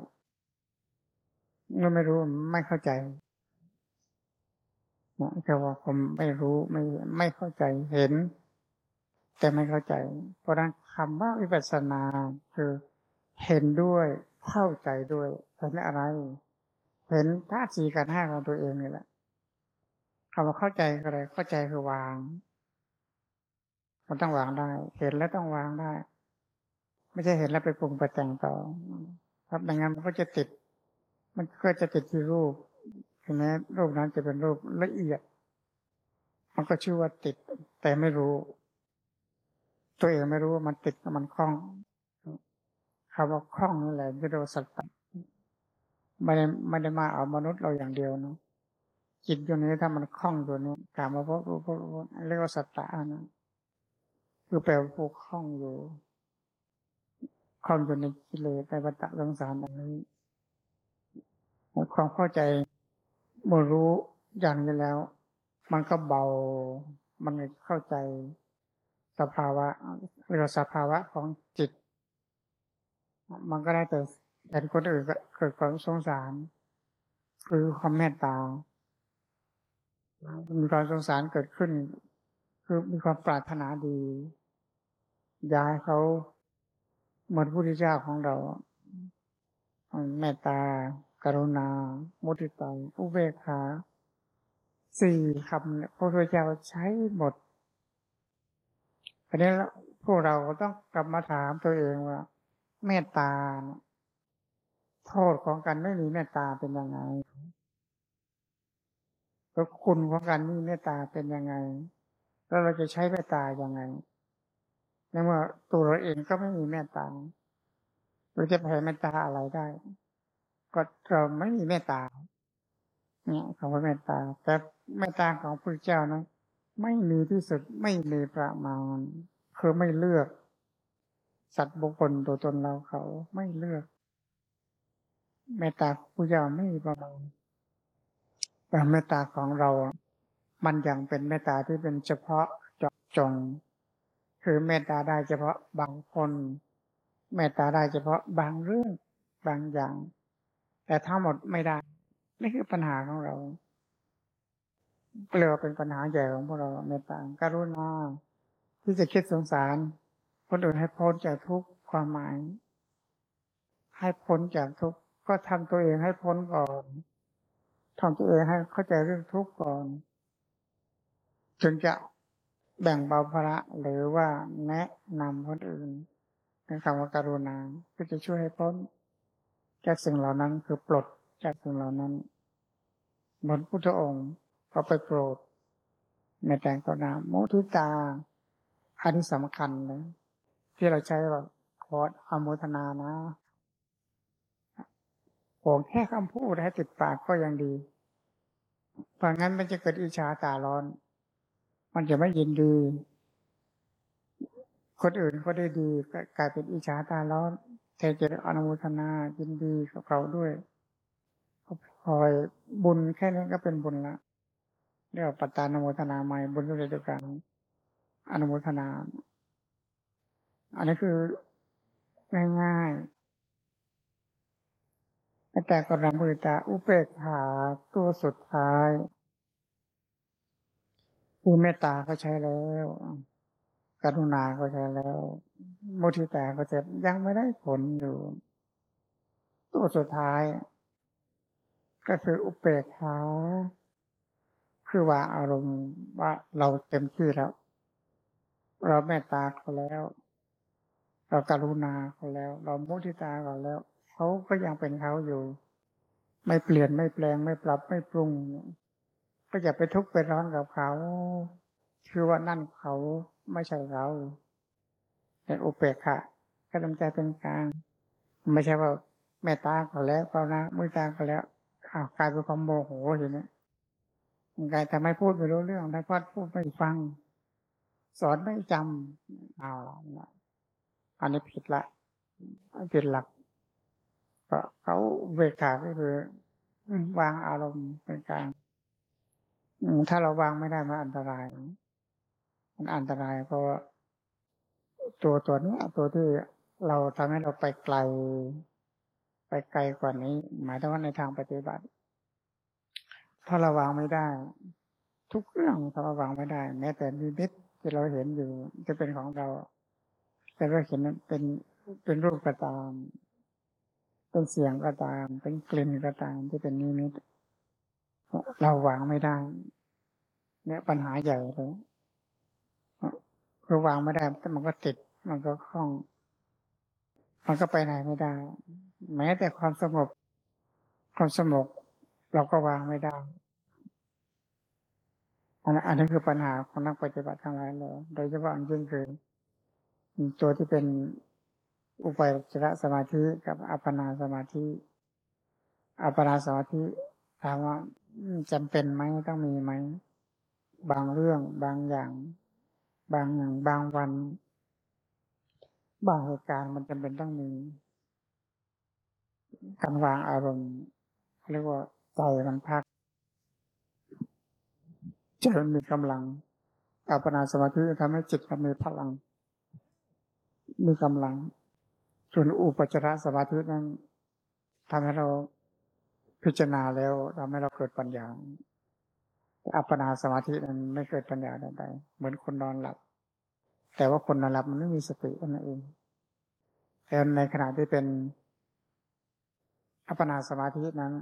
เมื่อไม่รู้ไม่เข้าใจนะแค่ว่าผมไม่รู้ไม่ไม่เข้าใจเห็น แต่ไม่เข้าใจ เพราะนั้นคำว่าวิปัสสนาคือเห็นด้วย เข้าใจด้วยเห็นอะไร เห็นธาตุสีกันห้าของตัวเองนี่แหละคำว่าเข้าใจอะไรเข้าใจคือวาง มันต้องวางได้ เห็นแล้วต้องวางได้ ไม่ใช่เห็นแล้วไปปรุงไปแต่งต่อ ครับดังนั้นมันก็จะติด มันก็จะติดที่รูปถึงแม้รูปนั้นจะเป็นรูปละเอียด มันก็ชื่อว่าติด แต่ไม่รู้ ตัวเองไม่รู้ว่ามันติดมันคล้อง คำว่าคล้องนั่นแหละที่เราสัตว์ไม่ได้ไม่ได้มาเอามนุษย์เราอย่างเดียวเนาะจิตอยู่นี้ถ้ามันคล่องอยู่นี้กล่าวมาพบพบเรียกว่าสัตตะนะคือแปลว่าผู้คล่องอยู่คล่องอยู่ในกิเลสในวัฏสงสารอันนี้ความเข้าใจเมื่อรู้อย่างนี้แล้ว มันก็เบา มันเข้าใจสภาวะเรียกว่าสภาวะของจิต มันก็ได้แต่เห็นคนอื่นก็เกิดความสงสาร คือความเมตตา มีความสงสารเกิดขึ้น คือมีความปรารถนาดี อยากให้เขาเหมือนพระพุทธเจ้าของเราเมตตากรุณา มุทิตาอุเบกขาสี่คำเนี่ยพระพุทธเจ้าใช้หมดอันนี้พวกเราต้องกลับมาถามตัวเองว่า เมตตาโทษของการไม่มีเมตตาเป็นยังไงแล้วคุณของการมีเมตตาเป็นยังไง แล้วเราจะใช้เมตตายังไงในเมื่อตัวเราเองก็ไม่มีเมตตาเราจะแผ่เมตตาอะไรได้ ก็เราไม่มีเมตตาเนี่ยคำว่าเมตตา แต่เมตตาของพระเจ้านะไม่มีที่สุดไม่มีประมาณคือไม่เลือก สัตว์บุคคลตัวตนเราเขาไม่เลือกเมตตาของพระเจ้าไม่ประมาณแต่เมตตาของเรา มันยังเป็นเมตตาที่เป็นเฉพาะจาะจง คือเมตตาได้เฉพาะบางคน เมตตาได้เฉพาะบางเรื่องบางอย่าง แต่ทั้งหมดไม่ได้ นี่คือปัญหาของเราเปลือเป็นปัญหาใหญ่ของพวกเราเมตตาการุณาที่จะคิดสงสาร คนอื่นให้พ้นจากทุกความหมาย ให้พ้นจากทุกก็ทำตัวเองให้พ้นก่อนทำตัวเองให้เข้าใจเรื่องทุกข์ก่อน จึงจะแบ่งเบาภาระหรือว่าแนะนำคนอื่นในคำว่าการุณาก็จะช่วยให้พ้นจากสิ่งเหล่านั้นคือปลดจากสิ่งเหล่านั้นเหมือนพุทธองค์ก็ไปโปรดในแตงตัวนามุทิตาอันสำคัญเลย ที่เราใช้แบบขออโมทนานะผมแค่คำพูดให้ติดปากก็ยังดีเพราะงั้นมันจะเกิดอิจฉาตาร้อน มันจะไม่ยินดี คนอื่นเขาได้ดีก็กลายเป็นอิจฉาตาร้อนแทนจะอนุโมทนายินดีกับเขาด้วยพอยบุญแค่นี้ก็เป็นบุญละเรียกว่าปัตตานโมทนาใหม่บุญก็เลยเดียวกันอนุโมทนา อันนี้คือง่ายๆแต่กรณมือตาอุเบกขาตัวสุดท้ายคือเมตตาก็ใช้แล้ว กรุณาก็ใช้แล้วมุทิตาก็จะยังไม่ได้ผลอยู่ ตัวสุดท้าย ก็คืออุเบกขาคือว่าอารมณ์ว่าเราเต็มที่แล้ว เราเมตตาเขาแล้ว เราการุณาเขาแล้ว เรามุทิตาเขาแล้ว เขาก็ยังเป็นเขาอยู่ ไม่เปลี่ยนไม่แปลงไม่ปรับไม่ปรุง ก็อย่าไปทุกข์ไปร้อนกับเขา คือว่านั่นเขาไม่ใช่เราแต่อุเบกขาก็ทำใจเป็นกลางไม่ใช่ว่าเมตตาเขาแล้วเขานะมุทิตาเขาแล้วอ้าวกลายเป็นความโมโหอย่างนี้กายแต่ไม่พูดไม่รู้เรื่องไม่พูดพูดไม่ฟัง สอนไม่จำเอาละ อันนี้ผิดละผิดหลักเพราะเขาเวกขาก็คือวางอารมณ์เป็นกลางถ้าเราวางไม่ได้มันอันตราย มันอันตรายเพราะตัวตัวนี้ตัวที่เราทำให้เราไปไกล ไปไกลกว่านี้ หมายถึงว่าในทางปฏิบัติ ถ้าเระวังไม่ได้ ทุกเรื่องถ้าเระวังไม่ได้ แม้แต่นิมิตที่เราเห็นอยู่จะเป็นของเรา แต่เราเห็นเป็นเป็นรูปก็ตาม เป็นเสียงก็ตาม เป็นกลิ่นก็ตามที่เป็นนิมิตเราวางไม่ได้ เนี่ยปัญหาใหญ่เลยคือวางไม่ได้มันก็ติด มันก็คล้อง มันก็ไปไหนไม่ได้ แม้แต่ความสงบความสงบเราก็วางไม่ได้อันนี้คือปัญหาของนักปฏิบัติทั้งหลายเลย โดยเฉพาะยิ่งคือ ตัวที่เป็นอุปจารสมาธิกับอัปปนาสมาธิ อัปปนาสมาธิถามว่าจำเป็นไหมต้องมีไหม บางเรื่องบางอย่าง บางอย่างบางวัน บางเหตุการณ์มันจำเป็นต้องมี การวางอารมณ์เรียกว่าใจมันพักใจมันมีกำลังอัปปนาสมาธิทำให้จิตมันมีพลัง มีกำลัง ส่วนอุปจารสมาธินั้นทำให้เราพิจารณาแล้วทำให้เราเกิดปัญญาอัปปนาสมาธินั้นไม่เกิดปัญญาใดๆเหมือนคนนอนหลับ แต่ว่าคนนอนหลับมันไม่มีสตินั่นเองแต่ในขณะที่เป็นอัปปนาสมาธินั้น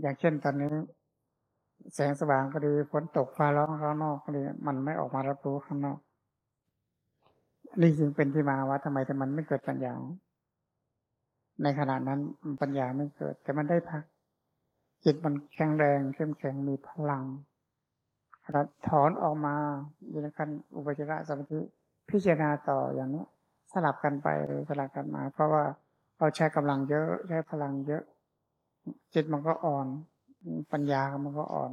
อย่างเช่นตอนนี้ แสงสว่างก็ดีฝนตกฟ้าร้องข้างนอกก็ดีมันไม่ออกมารับรู้ข้างนอก นี่จึงเป็นที่มาว่าทำไมแต่มันไม่เกิดปัญญา ในขณะนั้นปัญญาไม่เกิด แต่มันได้พัก จิตมันแข็งแรงเข้มแข็งมีพลังถอนออกมาอยู่ในขั้นอุปจาระสมาธิพิจารณาต่ออย่างนี้สลับกันไปสลับกันมา เพราะว่าเราใช้กำลังเยอะใช้พลังเยอะ จิตมันก็อ่อน ปัญญามันก็อ่อน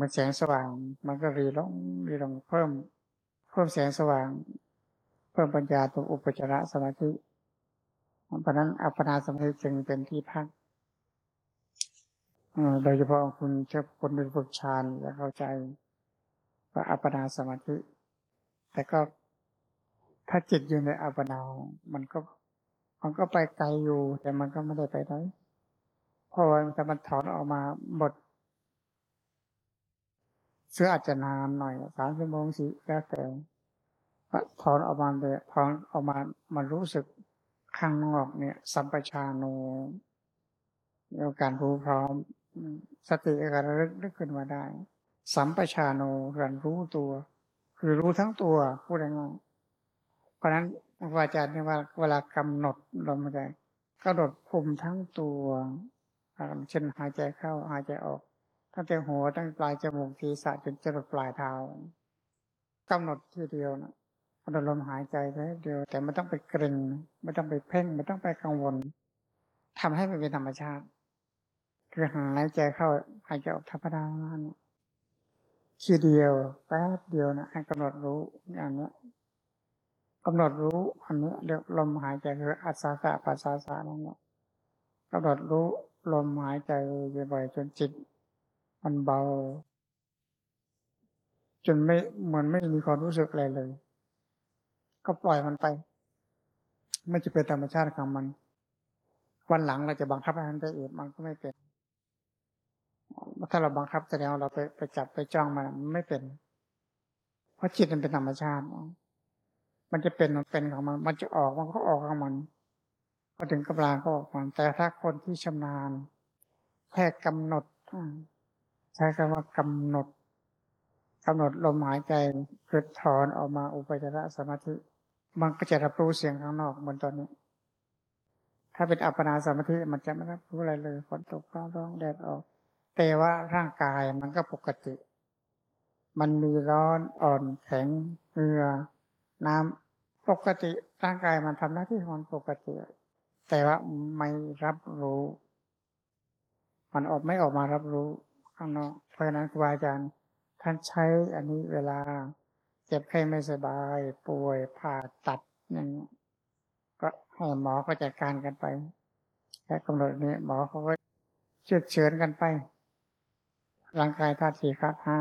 มันแสงสว่าง มันก็รีลงรีลงเพิ่ม เพิ่มแสงสว่าง เพิ่มปัญญาตรงอุปจารสมาธิเพราะนั้นอัปปนาสมาธิจึงเป็นที่พักโดยเฉพาะคุณเจ้าคนเป็นฝึกฌานจะเข้าใจว่าอัปปนาสมาธิ แต่ก็ถ้าจิตอยู่ในอัปปนา มันก็ มันก็ไปไกลอยู่ แต่มันก็ไม่ได้ไปไหนเพราะว่าถ้ามันถอนออกมาหมดเสื้ออาจจะนานหน่อยสามชั่วโมงสี่แล้วแต่ ถอนออกมาเลยถอนออกมามันรู้สึกข้างนอกเนี่ย สัมปชาโนการรู้พร้อม สติการระลึกนึกขึ้นมาได้ สัมปชาโนการรู้ตัว คือรู้ทั้งตัวพูดง่ายๆเพราะนั้นครูอาจารย์เนี่ยว่าเวลากำหนดลมหายใจกำหนดภูมิทั้งตัวเช่นหายใจเข้าหายใจออกตั้งแต่หัวตั้งปลายจมูกศีรษะจนจรดปลายเท้ากำหนดทีเดียวนะ กำหนดลมหายใจแค่เดียว แต่ไม่ต้องไปเกรงไม่ต้องไปเพ่งไม่ต้องไปกังวลทำให้มันเป็นธรรมชาติ คือหายใจเข้าหายใจออกธรรมดาทีเดียวแป๊บเดียวนะให้กำหนดรู้อย่างนี้กำหนดรู้อันนี้เรียกลมหายใจคืออัศสะปัสสาสะนั่นแหละกำหนดรู้ลมหายใจบ่อยๆจนจิต มันเบา จนไม่เหมือนไม่มีความรู้สึกอะไรเลย ก็ปล่อยมันไป ไม่จะเป็นธรรมชาติของมัน วันหลังเราจะบังคับให้มันไปเองมันก็ไม่เป็น ถ้าเราบังคับแสดงว่าเราไปไปจับไปจ้องมันไม่เป็น เพราะจิตมันเป็นธรรมชาติ มันจะเป็นมันเป็นของมัน มันจะออกมันก็ออกของมันพอถึงกำลังก็ออกมันแต่ถ้าคนที่ชำนาญแค่กำหนดใช้คำว่ากำหนดกำหนดลมหายใจคือถอนออกมาอุปจารสมาธิ มันก็จะรับรู้เสียงข้างนอกเหมือนตอนนี้ ถ้าเป็นอัปปนาสมาธิมันจะไม่รับรู้อะไรเลยฝนตกฟ้าร้องแดดออก แต่ว่าร่างกายมันก็ปกติ มันมีร้อนอ่อนแข็งเหงื่อน้ำปกติร่างกายมันทำหน้าที่ของมันปกติ แต่ว่าไม่รับรู้ มันออกไม่ออกมารับรู้ข้างนอกเพราะฉะนั้นครูบาอาจารย์ท่านใช้อันนี้เวลา จ็บไข้ไม่สบาย ป่วยผ่าตัดอย่างนี้ก็ให้หมอก็จัดการกันไปแค่กำหนดนี้หมอเขาก็เชิดเชิญกันไปร่างกายธาตุสี่ธาตุห้า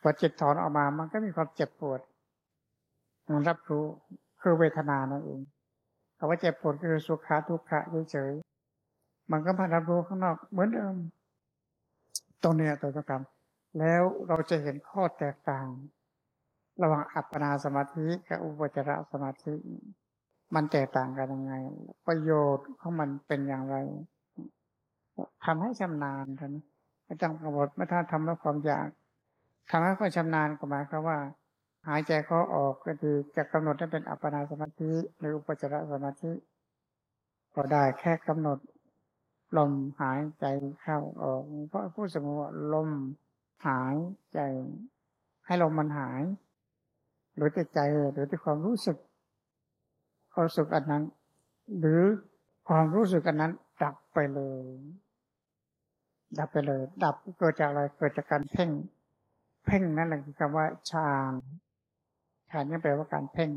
พอจิตถอนออกมามันก็มีความเจ็บปวดมันรับรู้คือเวทนานั่นเองคำว่าเจ็บปวดคือสุขาทุกขะเฉยๆมันก็มารับรู้ข้างนอกเหมือนเดิมตรงนี้ตัวกรรม แล้วเราจะเห็นข้อแตกต่าง ระหว่างอัปปนาสมาธิกับอุปจารสมาธิ มันแตกต่างกันยังไง ประโยชน์ของมันเป็นอย่างไรทำให้ชำนาญท่านไม่ต้องกำหนดไม่ถ้าทำแล้วความอยากทำให้ค่อยชำนาญก็หมายความว่า หายใจเขาออกก็คือจะกำหนดให้เป็นอัปปนาสมาธิหรืออุปจารสมาธิ ก็ได้แค่กำหนดลมหายใจเข้าออก เพราะพูดสมมติลม หายใจ ให้ลมมันหาย หรือใจหรือที่ความรู้สึกความรู้สึกอันนั้น หรือความรู้สึกอันนั้น ดับไปเลย ดับไปเลย ดับเกิดจากอะไรเกิดจากการเพ่ง เพ่งนั่นแหละคือคำว่าฌานฌานนี่แปลว่าการเพ่ง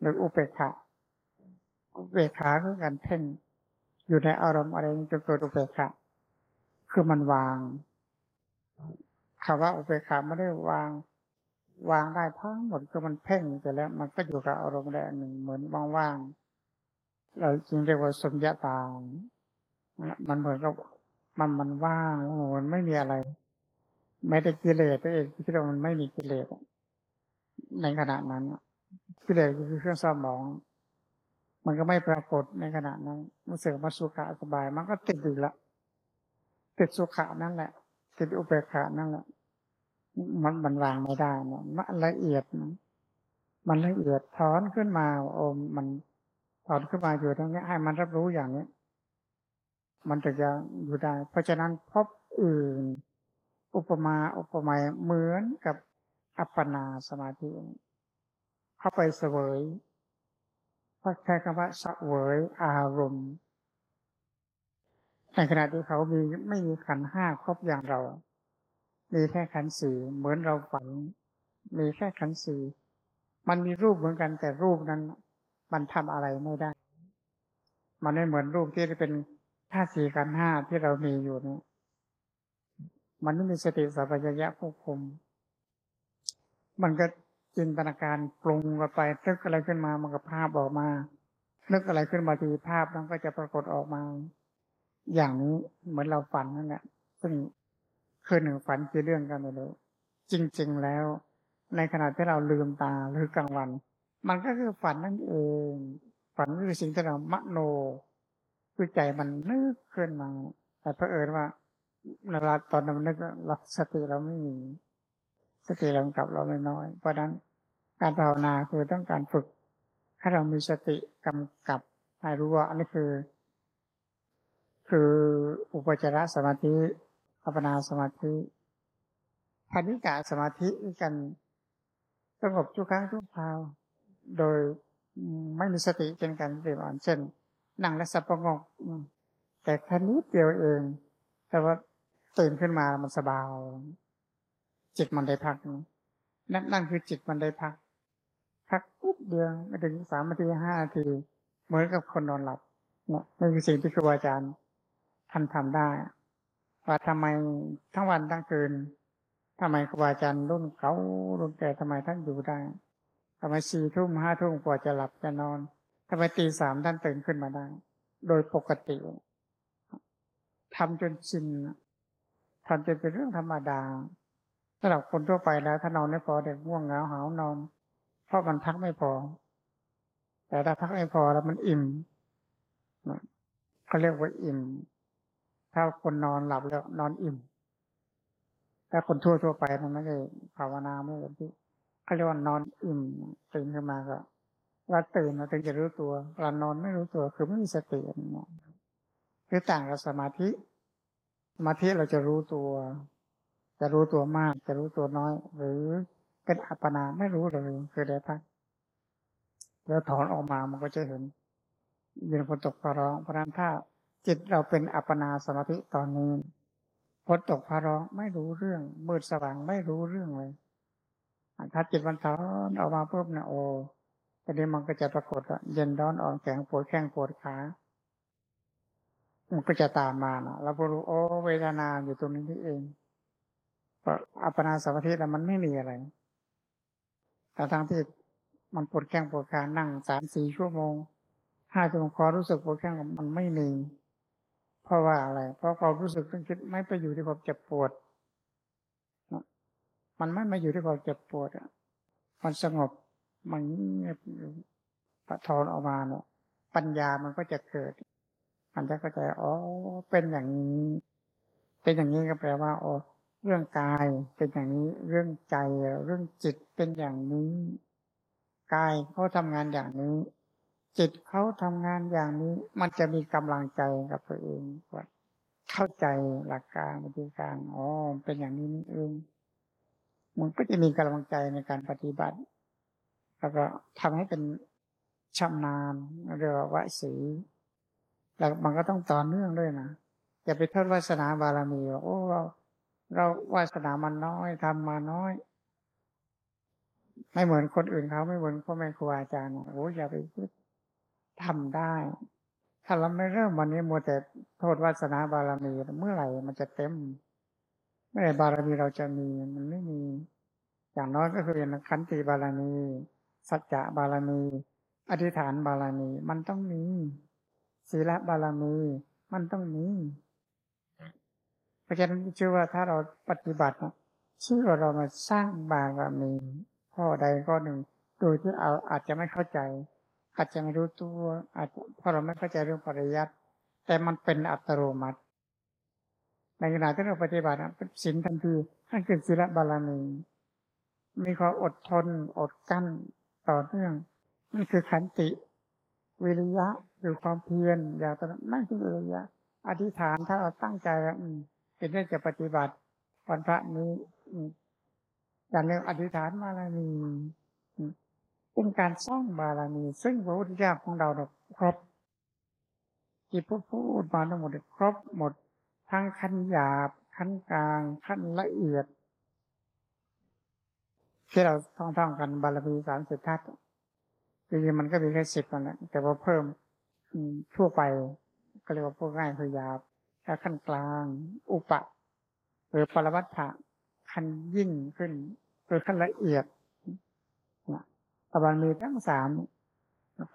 หรืออุเบกขาอุเบกขาคือการเพ่ง อยู่ในอารมณ์อะไรจนเกิดอุเบกขาคือมันวาง คำว่าอุเบกขาไม่ได้วาง วางได้ทั้งหมดคือมันเพ่งไปแล้ว มันก็อยู่กับอารมณ์ใดอันหนึ่งเหมือนว่างๆเราจึงเรียกว่าสมยตามันเหมือนกับมันมันว่างมันไม่มีอะไรไม่ได้กิเลสตัวเองคิดว่ามันไม่มีกิเลสในขณะนั้นกิเลสคือเครื่องสมอง มันก็ไม่ปรากฏในขณะนั้นมันเสื่อมมาสุขะสบาย มันก็ติดอยู่ละติดสุขะนั่นแหละ ติดอุเบกขานั่นแหละ มันมันวางไม่ได้นี่ยมันละเอียดมันละเอียดถอนขึ้นมาโอมมันถอนขึ้นมาอยู่ตรงนี้ให้มันรับรู้อย่างนี้มันถึงจะอยู่ได้ เพราะฉะนั้นพบอื่น อุปมาอุปไมยเหมือนกับอัปปนาสมาธิเข้าไปเสวยพระแค่คำว่าเสวยอารมณ์ ในขณะที่เขามีไม่มีขันห้าครบอย่างเรา มีแค่ขันสี่เหมือนเราฝัน มีแค่ขันสี่มันมีรูปเหมือนกันแต่รูปนั้น มันทำอะไรไม่ได้ มันไม่เหมือนรูปที่เป็นธาตุสี่ขันห้าที่เรามีอยู่นี่มันไม่มีสติสัพพัญญะควบคุม มันก็จินตนาการปรุงกันไปนึกอะไรขึ้นมามันก็ภาพออกมานึกอะไรขึ้นมาทีภาพนั้นก็จะปรากฏออกมา อย่างนี้เหมือนเราฝันนั่นแหละซึ่งคืนหนึ่งฝันคือเรื่องกันไปเลยจริง ๆแล้ว ในขณะที่เราลืมตาหรือกลางวัน มันก็คือฝันนั่นเอง ฝันคือสิ่งที่เรามโนคือใจมันนึกขึ้นมา แต่เพอเอิญว่าเวลาตอนนั้นนึกเราสติเราไม่มีสติเรากับเราไม่น้อย เพราะนั้นการภาวนาคือต้องการฝึกให้เรามีสติกำกับให้รู้ว่าอันนี้คือ คืออุปจารสมาธิอัปนาสมาธิพานิกาสมาธิกันสงบทุกครั้งทุกคราว โดยไม่มีสติเป็นการปฏิบัติเช่นนั่งและสับประงก แต่แค่นี้เดียวเอง แต่ว่าตื่นขึ้นมามันสบายจิตมันได้พักนั่นนั่นคือจิตมันได้พัก พักปุ๊บเดียวไม่ถึงสามนาทีห้านาที เหมือนกับคนนอนหลับเนี่ยนี่คือสิ่งที่ครูอาจารย์ ท่านทำได้ ว่าทำไมทั้งวันทั้งคืนทำไมครูบาอาจารย์รุ่นเขารุ่นแก่ทำไมท่านอยู่ได้ทำไมสี่ทุ่มห้าทุ่มกว่าจะหลับจะนอนทำไมตีสามท่านตื่นขึ้นมาได้ โดยปกติทำจนชินทำจนเป็นเรื่องธรรมดาสำหรับคนทั่วไปแล้ว ถ้านอนไม่พอเด็กง่วงเหงาหาวนอน เพราะมันพักไม่พอ แต่ถ้าพักไม่พอแล้วมันอิ่มเขาเรียกว่าอิ่ม ถ้าคนนอนหลับแล้วนอนอิ่มถ้าคนทั่วทั่วไปมันไม่ได้ภาวนาไม่แบบที่เขาเรียกว่านอนอิ่มตื่นขึ้นมาก็ว่าตื่นเราถึงจะรู้ตัวเรานอนไม่รู้ตัวคือไม่มีสติเนี่ยคือต่างกับสมาธิสมาธิเราจะรู้ตัว จะรู้ตัวมาก จะรู้ตัวน้อย หรือเป็นอัปปนาไม่รู้เลยคือได้พักแล้วถอนออกมามันก็จะเห็นยืนฝนตกฟ้าร้องเพราะนั้นถ้า จิตเราเป็นอัปปนาสมาธิตอนนี้ฝนตกฟ้าร้องไม่รู้เรื่อง มืดสว่างไม่รู้เรื่องเลยถ้าจิตมันถอนออกมาปุ๊บนี่ยโอ้ตอนนี้มันก็จะปรากฏว่าเย็นร้อนอ่อนแข็งปวดแข้งปวดขา มันก็จะตามมานะเราก็รู้โอ้เวทนาอยู่ตรงนี้ที่เองอัปปนาสมาธิแล้วมันไม่มีอะไร แต่ทางที่มันปวดแข้งปวดขานั่งสามสี่ชั่วโมงห้าชั่วโมงพอรู้สึกปวดแข้งมันไม่มี เพราะว่าอะไร เพราะความรู้สึกต้องคิดไม่ไปอยู่ที่ความเจ็บปวด มันไม่มาอยู่ที่ความเจ็บปวดอะ มันสงบ มันเงียบปะทอนออกมาเนี่ยปัญญามันก็จะเกิด มันจะเข้าใจ อ๋อ เป็นอย่างนี้ เป็นอย่างนี้ก็แปลว่า อ๋อ เรื่องกายเป็นอย่างนี้ เรื่องใจ เรื่องจิตเป็นอย่างนี้ กายเขาทำงานอย่างนี้ จิตเขาทำงานอย่างนี้ มันจะมีกำลังใจกับตัวเองว่าเข้าใจหลักการวิธีการอ๋อเป็นอย่างนี้นี่เองมันก็จะมีกำลังใจในการปฏิบัติ แล้วก็ทำให้เป็นชำนาญเรียกว่าสีแล้วมันก็ต้องต่อเนื่องด้วยนะอย่าไปโทษวาสนาบารมีว่าโอ้เราเราวาสนามันน้อยทำมาน้อย ไม่เหมือนคนอื่นเขาไม่เหมือนพ่อแม่ครูอาจารย์โอ้อย่าไปพูด ทำได้ ถ้าเราไม่เริ่มวันนี้มัวแต่โทษวาสนาบารมีเมื่อไหร่มันจะเต็ม เมื่อไหร่บารมีเราจะมีมันไม่มี อย่างน้อยก็คือเป็นขันติบารมี สัจจะบารมี อธิษฐานบารมี มันต้องมีศีลบารมี มันต้องมีเพราะฉะนั้นชื่อว่าถ้าเราปฏิบัติชื่อว่าเรามาสร้างบารมีข้อใดข้อหนึ่งโดยที่เราอาจจะไม่เข้าใจ อาจจะไม่รู้ตัวอาจเพราะเราไม่เข้าใจเรื่องปริยัติแต่มันเป็นอัตโนมัติ ในขณะที่เราปฏิบัตินะเป็นศีลทันทีนั่นคือศีลบารมีมีความอดทน อดกั้นต่อเนื่องนั่นคือขันติ วิริยะคือความเพียรอย่างต่อนั่นคือวิริยะ อธิษฐานถ้าเราตั้งใจว่าอืมเป็นเรื่องจะปฏิบัติวันพระนี้อืมการเรื่องอธิษฐานบารมี เป็นการสร้างบารมี ซึ่งพระพุทธเจ้าของเราครบที่พูดพูดมาทั้งหมดครบหมด ทั้งขั้นหยาบขั้นกลางขั้นละเอียด ที่เราท่องท่องกันบารมีสามสิบทัศน์จริงๆมันก็มีแค่สิบนั่นแหละแต่ว่าเพิ่มทั่วไปก็เรียกว่าพวกง่ายคือหยาบแล้วขั้นกลาง อุปะหรือปรมัตถะขั้นยิ่งขึ้นหรือขั้นละเอียด นะแต่บารมีทั้งสาม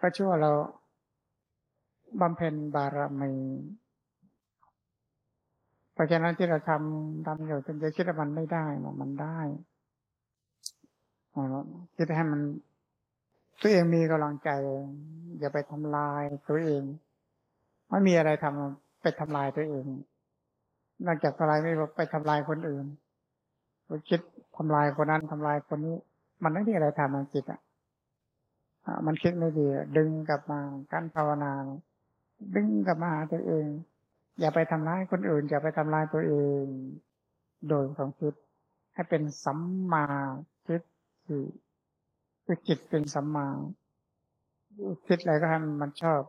ก็ช่ว่าเราบำเพ็ญบารมีเพราะฉะนั้นที่เราทำทำอยู่จนจะคิดว่ามันไม่ได้นมันได้อ่าคิดให้มัน ตัวเองมีกำลังใจ อย่าไปทำลายตัวเองไม่มีอะไรทำไปทำลายตัวเอง นอกจากทำลายไม่ไปทำลายคนอื่นไปคิดทำลายคนนั้นทำลายคนนี้ มันไม่มีอะไรทำทางจิตอะ มันคิดไม่ดีดึงกลับมาการภาวนา ดึงกลับมาหาตัวเอง อย่าไปทำร้ายคนอื่น อย่าไปทำลายตัวเอง โดยความคิดให้เป็นสัมมาทิฏฐิคือจิตเป็นสัมมาคิดอะไรก็ให้มันชอบ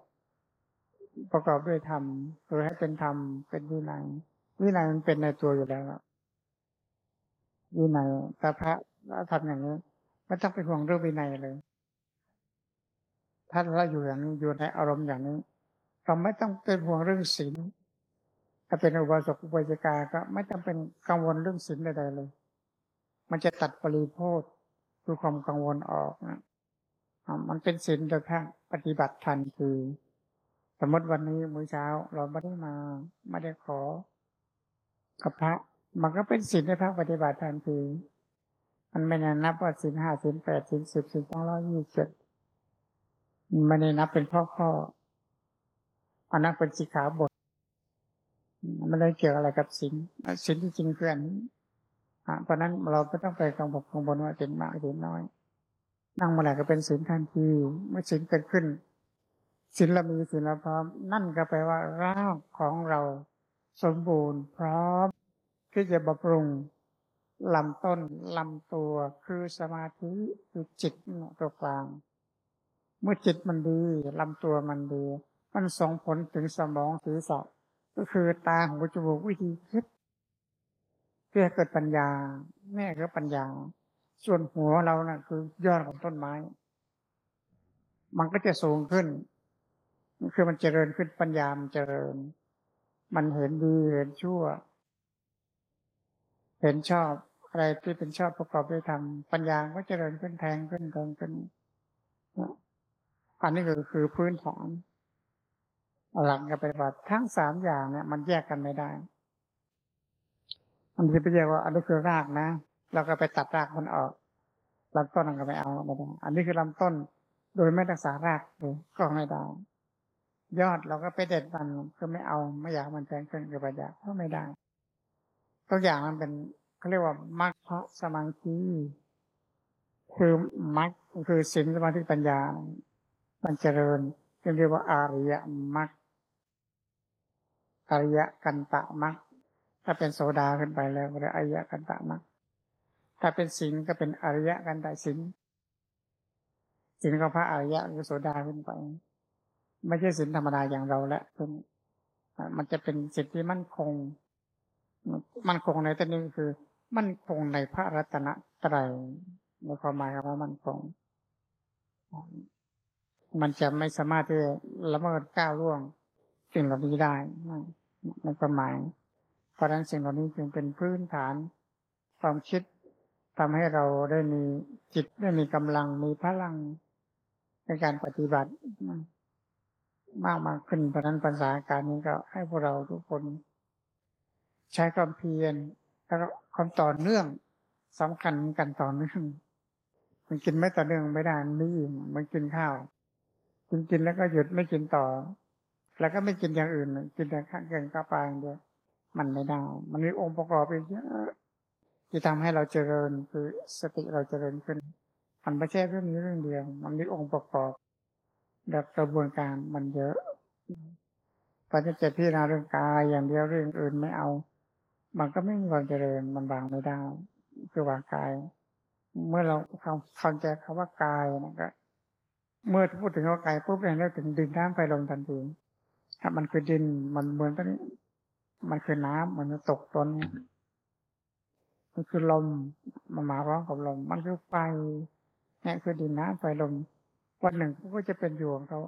ประกอบด้วยธรรมหรือให้เป็นธรรมเป็นวินัยวินัยมันเป็นในตัวอยู่แล้ววินัยแต่พระทำอย่างนี้ไม่ต้องไปห่วงเรื่องวินัยเลย ถ้าเราอยู่อย่างนี้อยู่ในอารมณ์อย่างนี้ เราไม่ต้องเป็นห่วงเรื่องศีลถ้าเป็นอุบาสกอุบาสิกาก็ไม่จำเป็นกังวลเรื่องศีลใดๆเลย มันจะตัดปริโภทคือความกังวลออกนะมันเป็นศีลโดยแค่ปฏิบัติทันคือ สมมติวันนี้มื้อเช้า เราไม่ได้มาไม่ได้ขอกับพระ มันก็เป็นศีลในพระปฏิบัติทันคือ มันไม่ได้นับว่าศีลห้าศีลแปดศีลสิบศีลสองร้อยยี่สิบ ไม่ได้นับเป็นข้อข้ออันนั้นเป็นสิกขาบทไม่ได้เกี่ยวอะไรกับศีลศีลที่จริงคืออันนี้อะเพราะนั้นเราไม่ต้องไปกังวลกังวลว่าศีลมากศีลน้อย นั่งมื่อไหร่ก็เป็นศีลทันทีเมื่อศีลเกิดขึ้นศีลเรามีศีลเราพร้อม นั่นก็แปลว่าร่างของเราสมบูรณ์พร้อม ที่จะบำรุงลำต้นลำตัวคือสมาธิคือจิตตัวกลาง เมื่อจิตมันดีลำตัวมันดี มันส่งผลถึงสมองศีรษะก็คือตาหูจมูกวิธีคิดเพื่อเกิดปัญญาแม่ก็ปัญญา ส่วนหัวเรานะ่ะ คือยอดของต้นไม้ มันก็จะสูงขึ้นคือมันเจริญขึ้นปัญญามันเจริญ มันเห็นดีเห็นชั่ว เห็นชอบอะไรที่เป็นชอบประกอบด้วยธรรมปัญญาก็เจริญขึ้นแทงขึ้นแทงขึ้น อันนี้ก็คือพื้นฐานหลังกับปฏิบัติทั้งสามอย่างเนี่ย มันแยกกันไม่ได้มันจะไปแยกว่าอันนี้คือรากนะเราก็ไปตัดรากมันออกลำต้นเราก็ไม่เอาไม่ได้อันนี้คือลำต้น โดยไม่รักษารากก็ไม่ได้ยอดเราก็ไปเด็ดมันก็ไม่เอาไม่อยากมันแทงขึ้นกับปัญญาก็ไม่ได้ตัวอย่างมันเป็นเขาเรียกว่ามรรคสมาธิคือมรรคคือศีลสมาธิปัญญา มันเจริญเรียกว่าอาริยมรรคอริยกันตะมรรคถ้าเป็นโสดาขึ้นไปแล้วก็เรียกอริยกันตะมรรคถ้าเป็นศีลก็เป็นอริยกันตะศีลศีลก็พระอริยะหรือโสดาขึ้นไป ไม่ใช่ศีลธรรมดาอย่างเราและเป็นมันจะเป็นศีลที่มั่นคง มั่นคงในที่นี้คือ มั่นคงในพระรัตนตรัยในความหมายคำว่ามั่นคง มันจะไม่สามารถที่ละเมิดก้าวล่วงสิ่งเหล่านี้ได้ในความหมาย เพราะฉะนั้นสิ่งเหล่านี้จึงเป็นพื้นฐานความคิดทำให้เราได้มีจิตได้มีกำลังมีพลังในการปฏิบัติมากมากขึ้นเพราะนั้นภาษาการนี้ก็ให้พวกเราทุกคน ใช้ความเพียรแล้วก็ความต่อเนื่องสำคัญกันต่อเนื่องมันกินไม่ต่อเนื่องไม่ได้นไม่มันกินข้าว กินกินแล้วก็หยุดไม่กินต่อ แล้วก็ไม่กินอย่างอื่น กินแต่ข้าวเกินข้าวปลาอย่างเดียวมันไม่ได้มันมีองค์ประกอบอีกเยอะที่ทำให้เราเจริญคือสติเราเจริญขึ้นมันไม่ใช่เรื่องนี้เรื่องเดียว มันมีองค์ประกอบแบบกระบวนการมันเยอะพอจะเจ็บพิจารณาเรื่องกายอย่างเดียวเรื่องอื่นไม่เอา มันก็ไม่มีความเจริญมันวางไม่ได้คือวางกาย เมื่อเราเข้าใจคำว่ากายนะก็ เมื่อพูดถึงว่ากายปุ๊บเนี่ยเราถึงดินน้ำไฟลมทันทีถ้ามันคือดินมันเหมือนตอนนี้ มันคือน้ำมันตกตนนี้มันคือลมมันมาพร้อมกับลม มันคือไฟนี่คือดินน้ำไฟลมวันหนึ่งก็จะเป็นอยู่ของเขา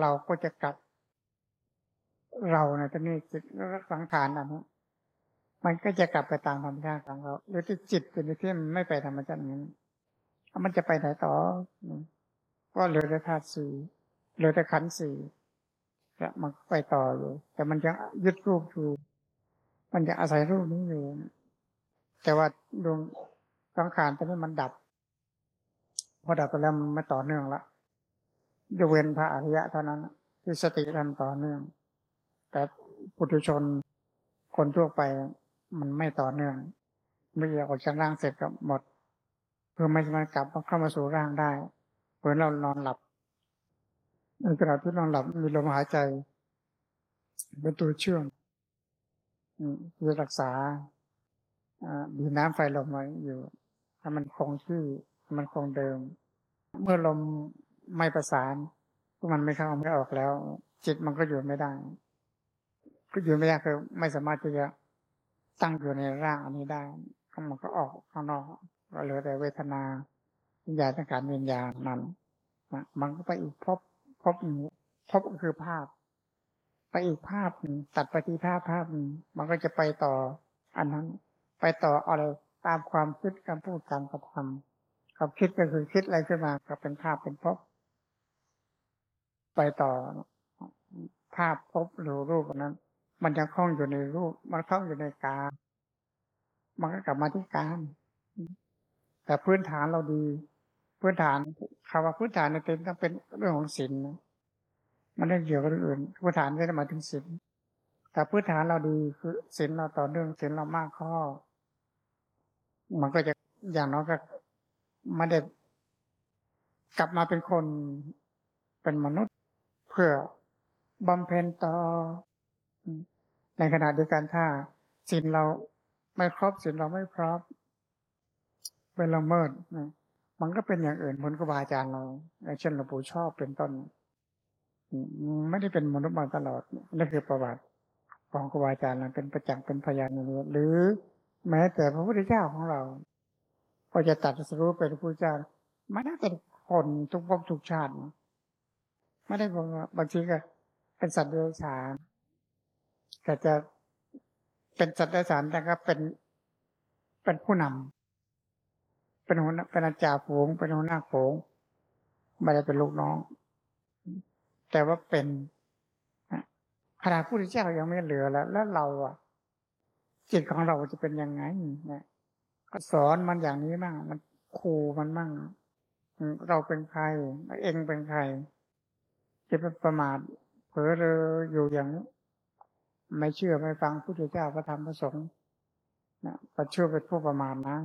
เราก็จะกลับ เราในตอนนี้จิตแล้วสังขารอันนี้มันก็จะกลับไปตามธรรมชาติของเขาหรือที่จิตเป็นที่มันไม่ไปธรรมชาติอย่างนั้นมันจะไปไหนต่อ ก็เหลือแต่ธาตุสี่เหลือแต่ขันธ์สี่แล้วมันไปต่ออยู่ แต่มันยังยึดรูปอยู่ มันจะอาศัยรูปนี้อยู่ แต่ว่าดวงสังขารตอนนี้มันดับ พอดับไปแล้วมันไม่ต่อเนื่องละยกเว้นพระอริยะเท่านั้นที่สติมันต่อเนื่อง แต่ปุถุชนคนทั่วไปมันไม่ต่อเนื่อง ไม่อยากออกจากร่างเสร็จก็หมด เพื่อไม่สามารถกลับเข้ามาสู่ร่างได้ เหมือนเรานอนหลับ ในขณะที่นอนหลับมีลมหายใจ เป็นตัวเชื่อมจะรักษาดีน้ำไฟลมไว้อยู่ให้มันคงที่ มันคงเดิม เมื่อลมไม่ประสานมันไม่เข้าไม่ออกแล้ว จิตมันก็อยู่ไม่ได้ ก็อยู่ไม่ได้คือไม่สามารถที่จะตั้งอยู่ในร่างอันนี้ได้มันก็ออกข้างนอกก็เหลือแต่เวทนา วิญญาณสังขารวิญญาณนั้นมันก็ไปอีกพบพบพบก็คือภาพ ไปอีกภาพหนึ่งตัดไปที่ภาพภาพหนึ่งมันก็จะไปต่อ อันนั้น ไปต่ออะไรตามความคิดการพูดการกระทำความคิดก็คือคิดอะไรขึ้นมาก็เป็นภาพเป็นพบ ไปต่อ ภาพพบหรือรูปนั้น มันยังคล้องอยู่ในรูป มันคล้องอยู่ในกามันก็กลับมาที่การแต่พื้นฐานเราดี พื้นฐานคำว่าพื้นฐานในเป็นต้องเป็นเรื่องของศีลนะมันไม่เกี่ยวกับเรื่องอื่นพื้นฐานไม่ได้หมายถึงศีลแต่พื้นฐานเราดีคือศีลเราต่อเนื่องศีลเรามากข้อ มันก็จะอย่างน้อยก็ไม่ได้กลับมาเป็นคนเป็นมนุษย์ เพื่อบำเพ็ญต่อ ในขณะเดียวกันถ้าศีลเราไม่ครบศีลเราไม่พร้อมเป็นละเมิดนะ มันก็เป็นอย่างอื่นเหมือนครูบาอาจารย์เราเช่นหลวงปู่ชอบเป็นต้น ไม่ได้เป็นมนุษย์มาตลอดนั่นคือประวัติของครูบาอาจารย์เราเป็นประจักษ์เป็นพยานหรือแม้แต่พระพุทธเจ้าของเราพอจะตัดสรู้เป็นพระพุทธเจ้าไม่ได้เป็นคนทุกภพทุกชาติไม่ได้บอกว่าบางทีก็เป็นสัตว์เดรัจฉานแต่จะเป็นสัตว์เดรัจฉานแต่ก็เป็นเป็นผู้นำ เป็นหัวเป็นอาจารย์ฝูงเป็นหัวหน้าฝูงไม่ได้เป็นลูกน้อง แต่ว่าเป็นขนาดผู้ที่เจ้ายังไม่เหลือแล้ว แล้วเราอะ จิตของเราจะเป็นยังไงเนี่ยก็สอนมันอย่างนี้บ้างมันครูมันบ้างเราเป็นใครเองเป็นใครจะเป็นประมาทเผลอเลยอยู่อย่าง ไม่เชื่อไม่ฟังผู้เจ้าพระธรรมพระสงฆ์ นะประเชื่อเป็นผู้ประมาทนะ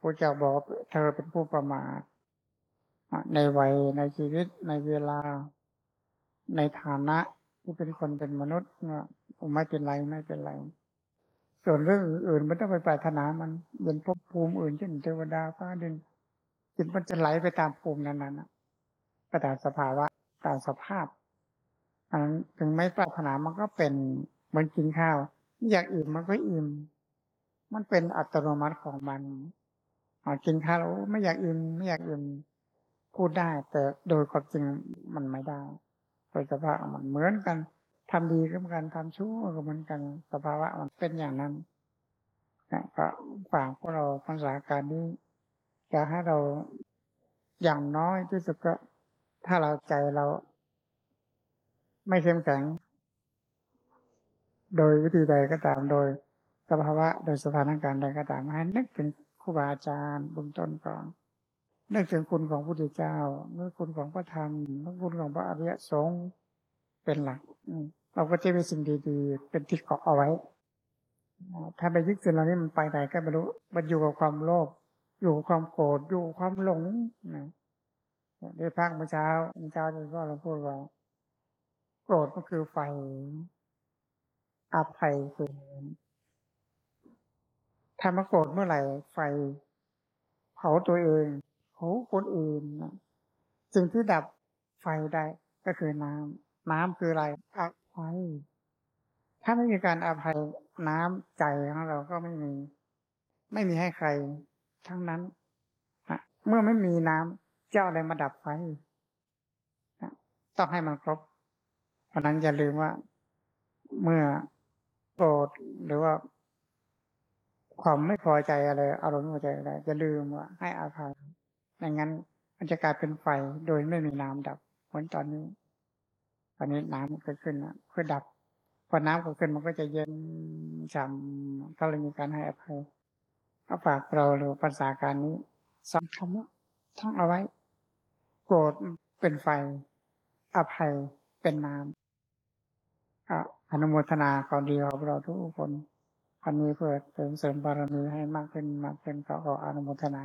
พระเจ้าบอกเธอเป็นผู้ประมาทในวัยในชีวิตในเวลา ในฐานะที่เป็นคนเป็นมนุษย์ไม่เป็นไรไม่เป็นไร ส่วนเรื่องอื่นไม่ต้องไปปรารถนามันเป็นภพภูมิอื่นเช่นเทวดาฟ้าดินจิตมันจะไหลไปตามภูมินั้นๆนะไปตามสภาวะตามสภาพอันนั้นถึงไม่ปรารถนามันก็เป็นเหมือนกินข้าว อยากอิ่มมันก็อิ่ม มันเป็นอัตโนมัติของมันกินข้าวแล้วไม่อยากอิ่มไม่อยากอิ่มพูดได้ แต่โดยความจริงมันไม่ได้ โดยสภาพมันเหมือนกันทำดีก็เหมือนกันทำชั่วก็เหมือนกัน สภาวะมันเป็นอย่างนั้นนะก็ฝากพวกเราภาษาการนี้อยากให้เราอย่างน้อยที่สุดก็ ถ้าเราใจเรา ไม่เข้มแข็ง โดยวิธีใดก็ตามโดย สภาวะโดยสถานการณ์ใดก็ตามให้นึกถึงครูบาอาจารย์บื้องต้นก่อนนึกถึงคุณของพระพุทธเจ้านึกคุณของพระธรรมนึกคุณของพระอริยสงฆ์เป็นหลักอืเราก็จะมีสิ่งดีๆ เป็นที่เกาะเอาไว้ ถ้าไปยึดสิ่งเหล่านี้มันไปไหนก็ไม่รู้มันอยู่กับความโลภอยู่กับความโกรธอยู่กับความหลงนะได้พักเมื่อเช้าเมื่อเช้าที่ก็เราพูดว่าโกรธก็คือไฟอภัยคือ ถ้ามาโกรธเมื่อไหร่ไฟเผาตัวเองเผาคนอื่นนะสิ่งที่ดับไฟได้ก็คือน้ำน้ำคืออะไรอภัยถ้าไม่มีการอภัยน้ำใจของเราก็ไม่มี ไม่มีให้ใคร ทั้งนั้นนะเมื่อไม่มีน้ำจะเอาอะไรมาดับไฟนะต้องให้มันครบ เพราะนั้นอย่าลืมว่า เมื่อโกรธหรือว่า ความไม่พอใจอะไร อารมณ์ไม่พอใจอะไรจะลืมว่าให้อภัยไม่งั้นมันจะกลายเป็นไฟโดยไม่มีน้ำดับเหมือนตอนนี้ ตอนนี้น้ำเกิดขึ้นนะเพื่อดับ พอน้ำเกิดขึ้นมันก็จะเย็นฉ่ำก็เลยมีการให้อภัยเอาฝากเราหรือภาษาการนี้สองคำว่าท่องเอาไว้ โกรธเป็นไฟ อภัยเป็นน้ำอะอนุโมทนาความดีของเราทุกคน อันนี้เพื่อเสริมบารมีให้มากขึ้นมากขึ้นก็ขออนุโมทนา